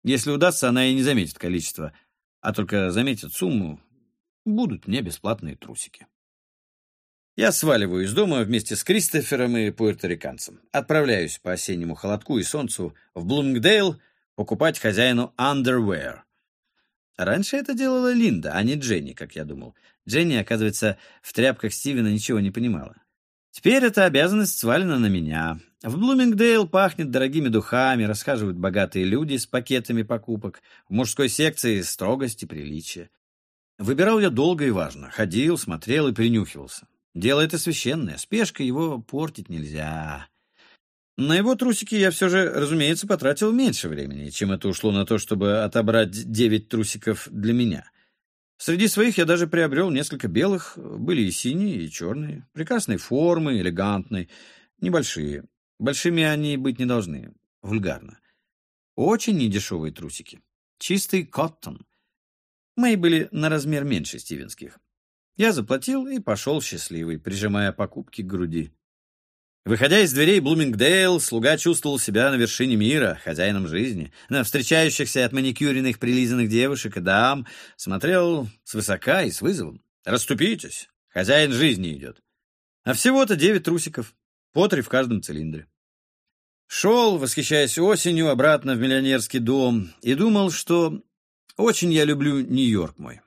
Если удастся, она и не заметит количество, а только заметит сумму, будут мне бесплатные трусики. Я сваливаю из дома вместе с Кристофером и пуэрториканцем. Отправляюсь по осеннему холодку и солнцу в Блумингдейл покупать хозяину underwear. Раньше это делала Линда, а не Дженни, как я думал. Дженни, оказывается, в тряпках Стивена ничего не понимала. Теперь эта обязанность свалена на меня. В Блумингдейл пахнет дорогими духами, расхаживают богатые люди с пакетами покупок. В мужской секции строгость и приличие. Выбирал я долго и важно. Ходил, смотрел и принюхивался. Дело это священное, спешка его портить нельзя. На его трусики я все же, разумеется, потратил меньше времени, чем это ушло на то, чтобы отобрать девять трусиков для меня. Среди своих я даже приобрел несколько белых, были и синие, и черные, прекрасной формы, элегантной, небольшие. Большими они быть не должны, вульгарно. Очень недешевые трусики. Чистый коттон. Мои были на размер меньше стивенских. Я заплатил и пошел счастливый, прижимая покупки к груди. Выходя из дверей Блумингдейл, слуга чувствовал себя на вершине мира, хозяином жизни. На встречающихся от маникюренных прилизанных девушек и дам смотрел свысока и с вызовом. «Расступитесь! Хозяин жизни идет!» А всего-то девять трусиков, по три в каждом цилиндре. Шел, восхищаясь осенью, обратно в миллионерский дом и думал, что очень я люблю Нью-Йорк мой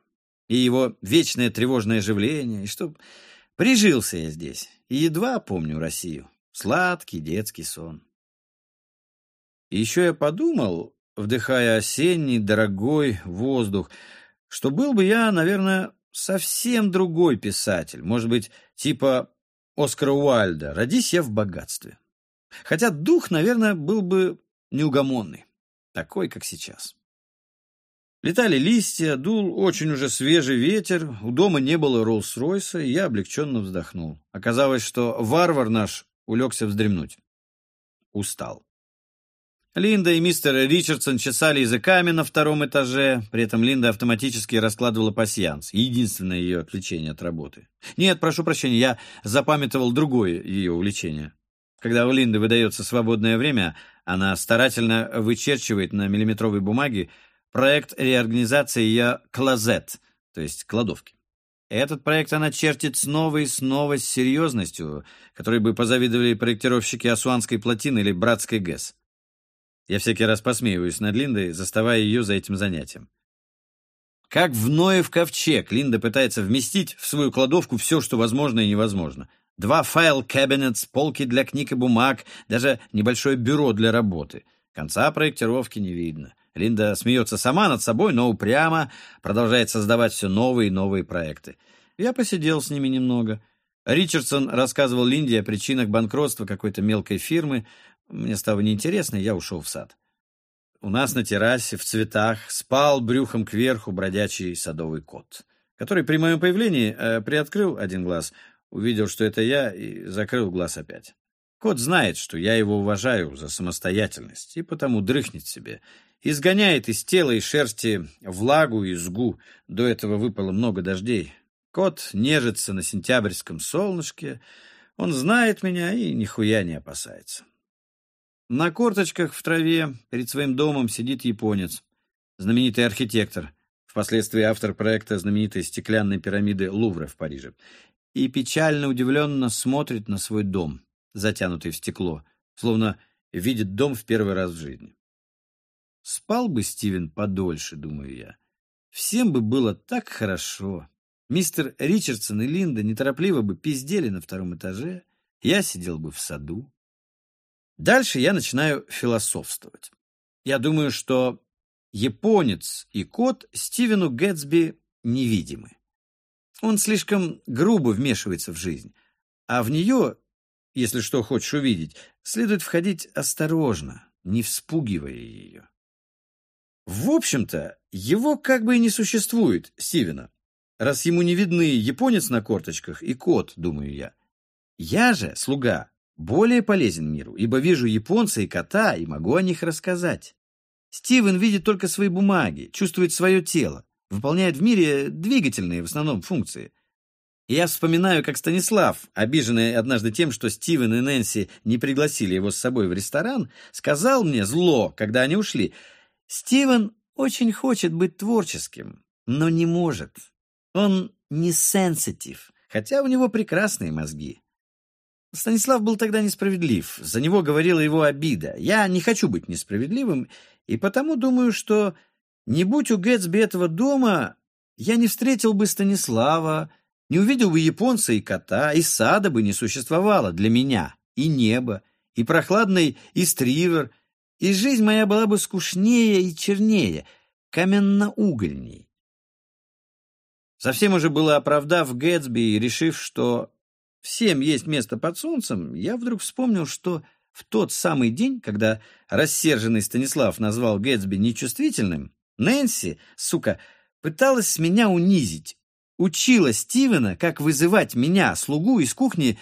и его вечное тревожное оживление, и что прижился я здесь, и едва помню Россию. Сладкий детский сон. Еще я подумал, вдыхая осенний, дорогой воздух, что был бы я, наверное, совсем другой писатель, может быть, типа Оскара Уальда, родись я в богатстве. Хотя дух, наверное, был бы неугомонный, такой, как сейчас. Летали листья, дул очень уже свежий ветер, у дома не было Роллс-Ройса, и я облегченно вздохнул. Оказалось, что варвар наш улегся вздремнуть. Устал. Линда и мистер Ричардсон чесали языками на втором этаже, при этом Линда автоматически раскладывала пасьянс, единственное ее отвлечение от работы. Нет, прошу прощения, я запамятовал другое ее увлечение. Когда у Линды выдается свободное время, она старательно вычерчивает на миллиметровой бумаге проект реорганизации ее клозет, то есть кладовки. Этот проект она чертит снова и снова с серьезностью, которой бы позавидовали проектировщики Асуанской плотины или Братской ГЭС. Я всякий раз посмеиваюсь над Линдой, заставая ее за этим занятием. Как в Ноев ковчег Линда пытается вместить в свою кладовку все, что возможно и невозможно. Два файл-кабинет, полки для книг и бумаг, даже небольшое бюро для работы. Конца проектировки не видно. Линда смеется сама над собой, но упрямо продолжает создавать все новые и новые проекты. Я посидел с ними немного. Ричардсон рассказывал Линде о причинах банкротства какой-то мелкой фирмы. Мне стало неинтересно, я ушел в сад. У нас на террасе, в цветах, спал брюхом кверху бродячий садовый кот, который при моем появлении э, приоткрыл один глаз, увидел, что это я, и закрыл глаз опять. Кот знает, что я его уважаю за самостоятельность, и потому дрыхнет себе, изгоняет из тела и шерсти влагу и сгу. До этого выпало много дождей. Кот нежится на сентябрьском солнышке. Он знает меня и нихуя не опасается. На корточках в траве перед своим домом сидит японец, знаменитый архитектор, впоследствии автор проекта знаменитой стеклянной пирамиды Лувра в Париже, и печально удивленно смотрит на свой дом, затянутый в стекло, словно видит дом в первый раз в жизни. Спал бы Стивен подольше, думаю я. Всем бы было так хорошо. Мистер Ричардсон и Линда неторопливо бы пиздели на втором этаже, я сидел бы в саду. Дальше я начинаю философствовать. Я думаю, что японец и кот Стивену Гэтсби невидимы. Он слишком грубо вмешивается в жизнь, а в нее, если что хочешь увидеть, следует входить осторожно, не вспугивая ее. В общем-то, его как бы и не существует, Стивена, раз ему не видны японец на корточках и кот, думаю я. Я же, слуга, более полезен миру, ибо вижу японца и кота и могу о них рассказать. Стивен видит только свои бумаги, чувствует свое тело, выполняет в мире двигательные в основном функции. Я вспоминаю, как Станислав, обиженный однажды тем, что Стивен и Нэнси не пригласили его с собой в ресторан, сказал мне зло, когда они ушли — Стивен очень хочет быть творческим, но не может. Он не сенситив, хотя у него прекрасные мозги. Станислав был тогда несправедлив, за него говорила его обида. Я не хочу быть несправедливым, и потому думаю, что не будь у Гэтсби этого дома, я не встретил бы Станислава, не увидел бы японца и кота, и сада бы не существовало для меня, и неба, и прохладный Истривер, и жизнь моя была бы скучнее и чернее, каменно-угольней. Совсем уже было оправдав Гэтсби и решив, что всем есть место под солнцем, я вдруг вспомнил, что в тот самый день, когда рассерженный Станислав назвал Гэтсби нечувствительным, Нэнси, сука, пыталась меня унизить. Учила Стивена, как вызывать меня, слугу из кухни,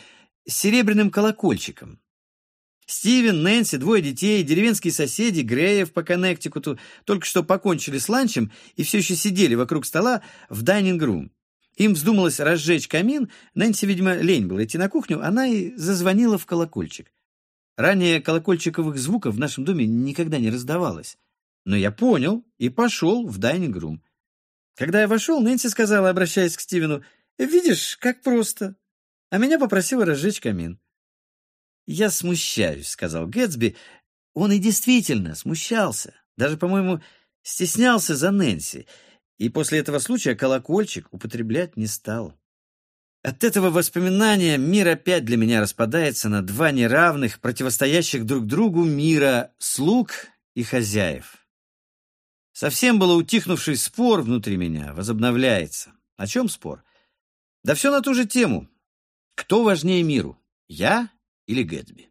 серебряным колокольчиком. Стивен, Нэнси, двое детей, деревенские соседи, Греев по Коннектикуту только что покончили с ланчем и все еще сидели вокруг стола в dining-room. Им вздумалось разжечь камин, Нэнси, видимо, лень было идти на кухню, она и зазвонила в колокольчик. Ранее колокольчиковых звуков в нашем доме никогда не раздавалось. Но я понял и пошел в dining-room. Когда я вошел, Нэнси сказала, обращаясь к Стивену, «Видишь, как просто». А меня попросила разжечь камин. «Я смущаюсь», — сказал Гэтсби. Он и действительно смущался. Даже, по-моему, стеснялся за Нэнси. И после этого случая колокольчик употреблять не стал. От этого воспоминания мир опять для меня распадается на два неравных, противостоящих друг другу мира слуг и хозяев. Совсем было утихнувший спор внутри меня, возобновляется. О чем спор? Да все на ту же тему. Кто важнее миру, я или Гэтсби?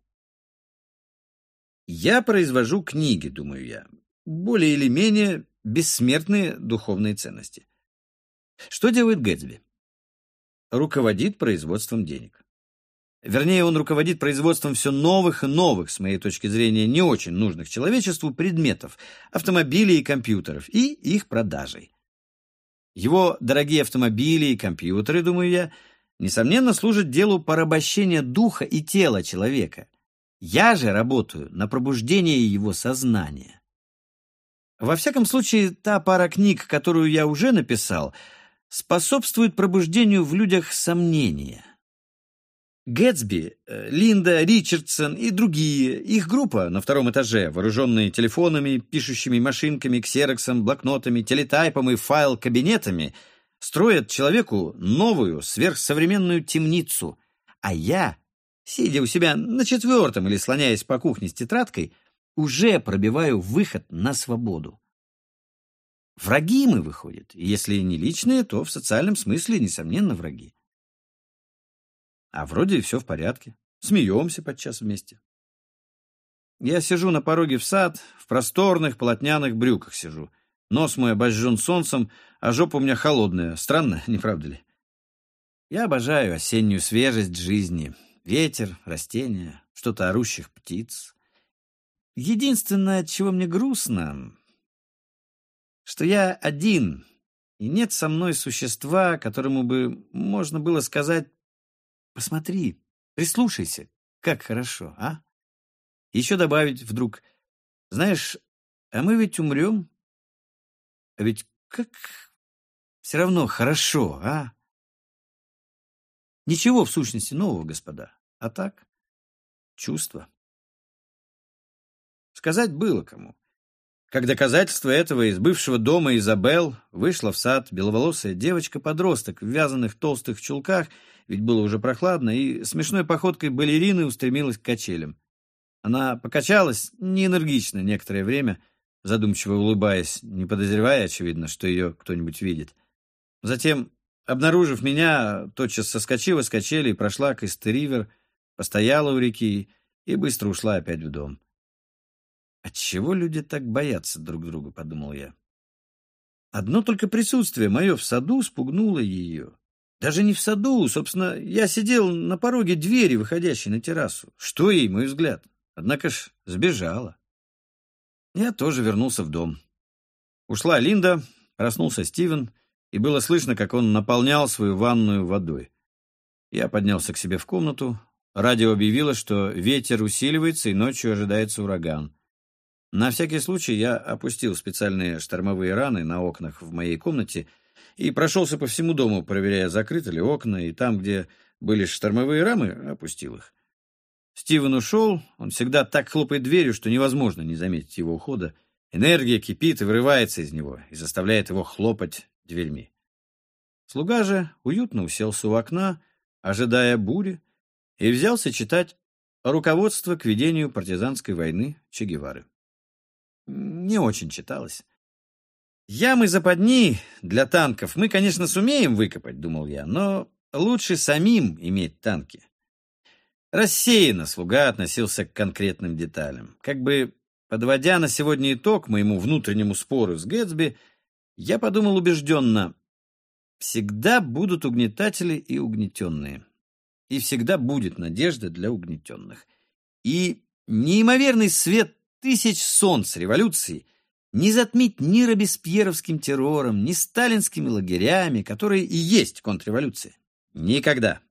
Я произвожу книги, думаю я, более или менее бессмертные духовные ценности. Что делает Гэтсби? Руководит производством денег. Вернее, он руководит производством все новых и новых, с моей точки зрения, не очень нужных человечеству предметов, автомобилей и компьютеров, и их продажей. Его дорогие автомобили и компьютеры, думаю я, несомненно, служат делу порабощения духа и тела человека. Я же работаю на пробуждение его сознания. Во всяком случае, та пара книг, которую я уже написал, способствует пробуждению в людях сомнения. Гэтсби, э, Линда, Ричардсон и другие, их группа на втором этаже, вооруженные телефонами, пишущими машинками, ксероксом, блокнотами, телетайпом и файл-кабинетами, строят человеку новую, сверхсовременную темницу. А я, сидя у себя на четвертом или слоняясь по кухне с тетрадкой, уже пробиваю выход на свободу. Враги мы, выходят, если не личные, то в социальном смысле, несомненно, враги. А вроде все в порядке. Смеемся подчас вместе. Я сижу на пороге в сад, в просторных полотняных брюках сижу. Нос мой обожжен солнцем, а жопа у меня холодная. Странно, не правда ли? Я обожаю осеннюю свежесть жизни. Ветер, растения, что-то орущих птиц. Единственное, от чего мне грустно, что я один, и нет со мной существа, которому бы можно было сказать Посмотри, прислушайся, как хорошо, а? Еще добавить вдруг, знаешь, а мы ведь умрем. Ведь как все равно хорошо, а? Ничего в сущности нового, господа, а так чувство. Сказать было кому. Как доказательство этого из бывшего дома Изабел вышла в сад беловолосая девочка-подросток в вязаных толстых чулках, ведь было уже прохладно, и смешной походкой балерины устремилась к качелям. Она покачалась неэнергично некоторое время, задумчиво улыбаясь, не подозревая, очевидно, что ее кто-нибудь видит. Затем, обнаружив меня, тотчас соскочила с качели и прошла к Истеривер, постояла у реки и быстро ушла опять в дом. Отчего люди так боятся друг друга, подумал я. Одно только присутствие мое в саду спугнуло ее. Даже не в саду, собственно, я сидел на пороге двери, выходящей на террасу. Что ей, мой взгляд? Однако ж сбежала. Я тоже вернулся в дом. Ушла Линда, проснулся Стивен, и было слышно, как он наполнял свою ванную водой. Я поднялся к себе в комнату. Радио объявило, что ветер усиливается и ночью ожидается ураган. На всякий случай я опустил специальные штормовые раны на окнах в моей комнате и прошелся по всему дому, проверяя, закрыты ли окна, и там, где были штормовые рамы, опустил их. Стивен ушел, он всегда так хлопает дверью, что невозможно не заметить его ухода. Энергия кипит и вырывается из него, и заставляет его хлопать дверьми. Слуга же уютно уселся у окна, ожидая бури, и взялся читать руководство к ведению партизанской войны Че Гевары не очень читалось. Ямы западни для танков мы, конечно, сумеем выкопать, думал я, но лучше самим иметь танки. Рассеянно слуга относился к конкретным деталям. Как бы подводя на сегодня итог моему внутреннему спору с Гэтсби, Я подумал убежденно, всегда будут угнетатели и угнетенные. И всегда будет надежда для угнетенных. И неимоверный свет тысяч солнц революции не затмить ни робеспьеровским террором, ни сталинскими лагерями, которые и есть контрреволюция. Никогда.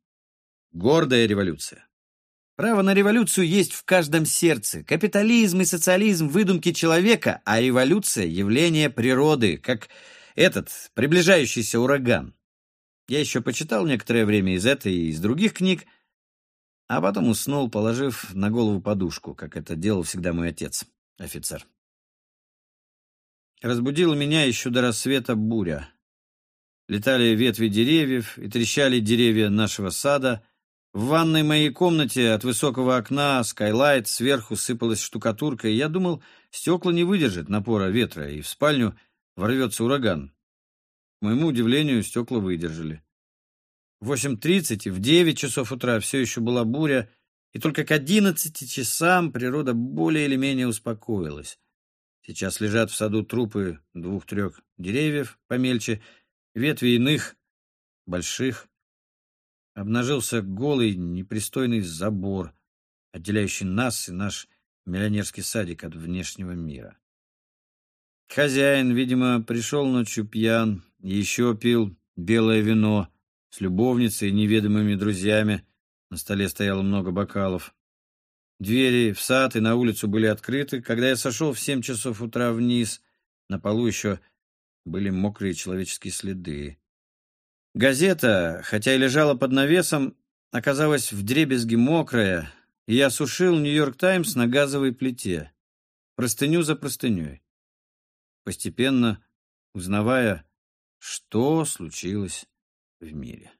Гордая революция. Право на революцию есть в каждом сердце. Капитализм и социализм – выдумки человека, а революция – явление природы, как этот приближающийся ураган. Я еще почитал некоторое время из этой и из других книг, а потом уснул, положив на голову подушку, как это делал всегда мой отец, офицер. Разбудила меня еще до рассвета буря. Летали ветви деревьев и трещали деревья нашего сада. В ванной моей комнате от высокого окна скайлайт сверху сыпалась штукатурка, и я думал, стекла не выдержат напора ветра, и в спальню ворвется ураган. К моему удивлению, стекла выдержали. В 8.30 и в 9 часов утра все еще была буря, и только к 11 часам природа более или менее успокоилась. Сейчас лежат в саду трупы двух-трех деревьев помельче, ветви иных, больших. Обнажился голый, непристойный забор, отделяющий нас и наш миллионерский садик от внешнего мира. Хозяин, видимо, пришел ночью пьян, еще пил белое вино — с любовницей и неведомыми друзьями. На столе стояло много бокалов. Двери в сад и на улицу были открыты. Когда я сошел в семь часов утра вниз, на полу еще были мокрые человеческие следы. Газета, хотя и лежала под навесом, оказалась вдребезги мокрая, и я сушил «Нью-Йорк Таймс» на газовой плите, простыню за простыней, постепенно узнавая, что случилось в мире.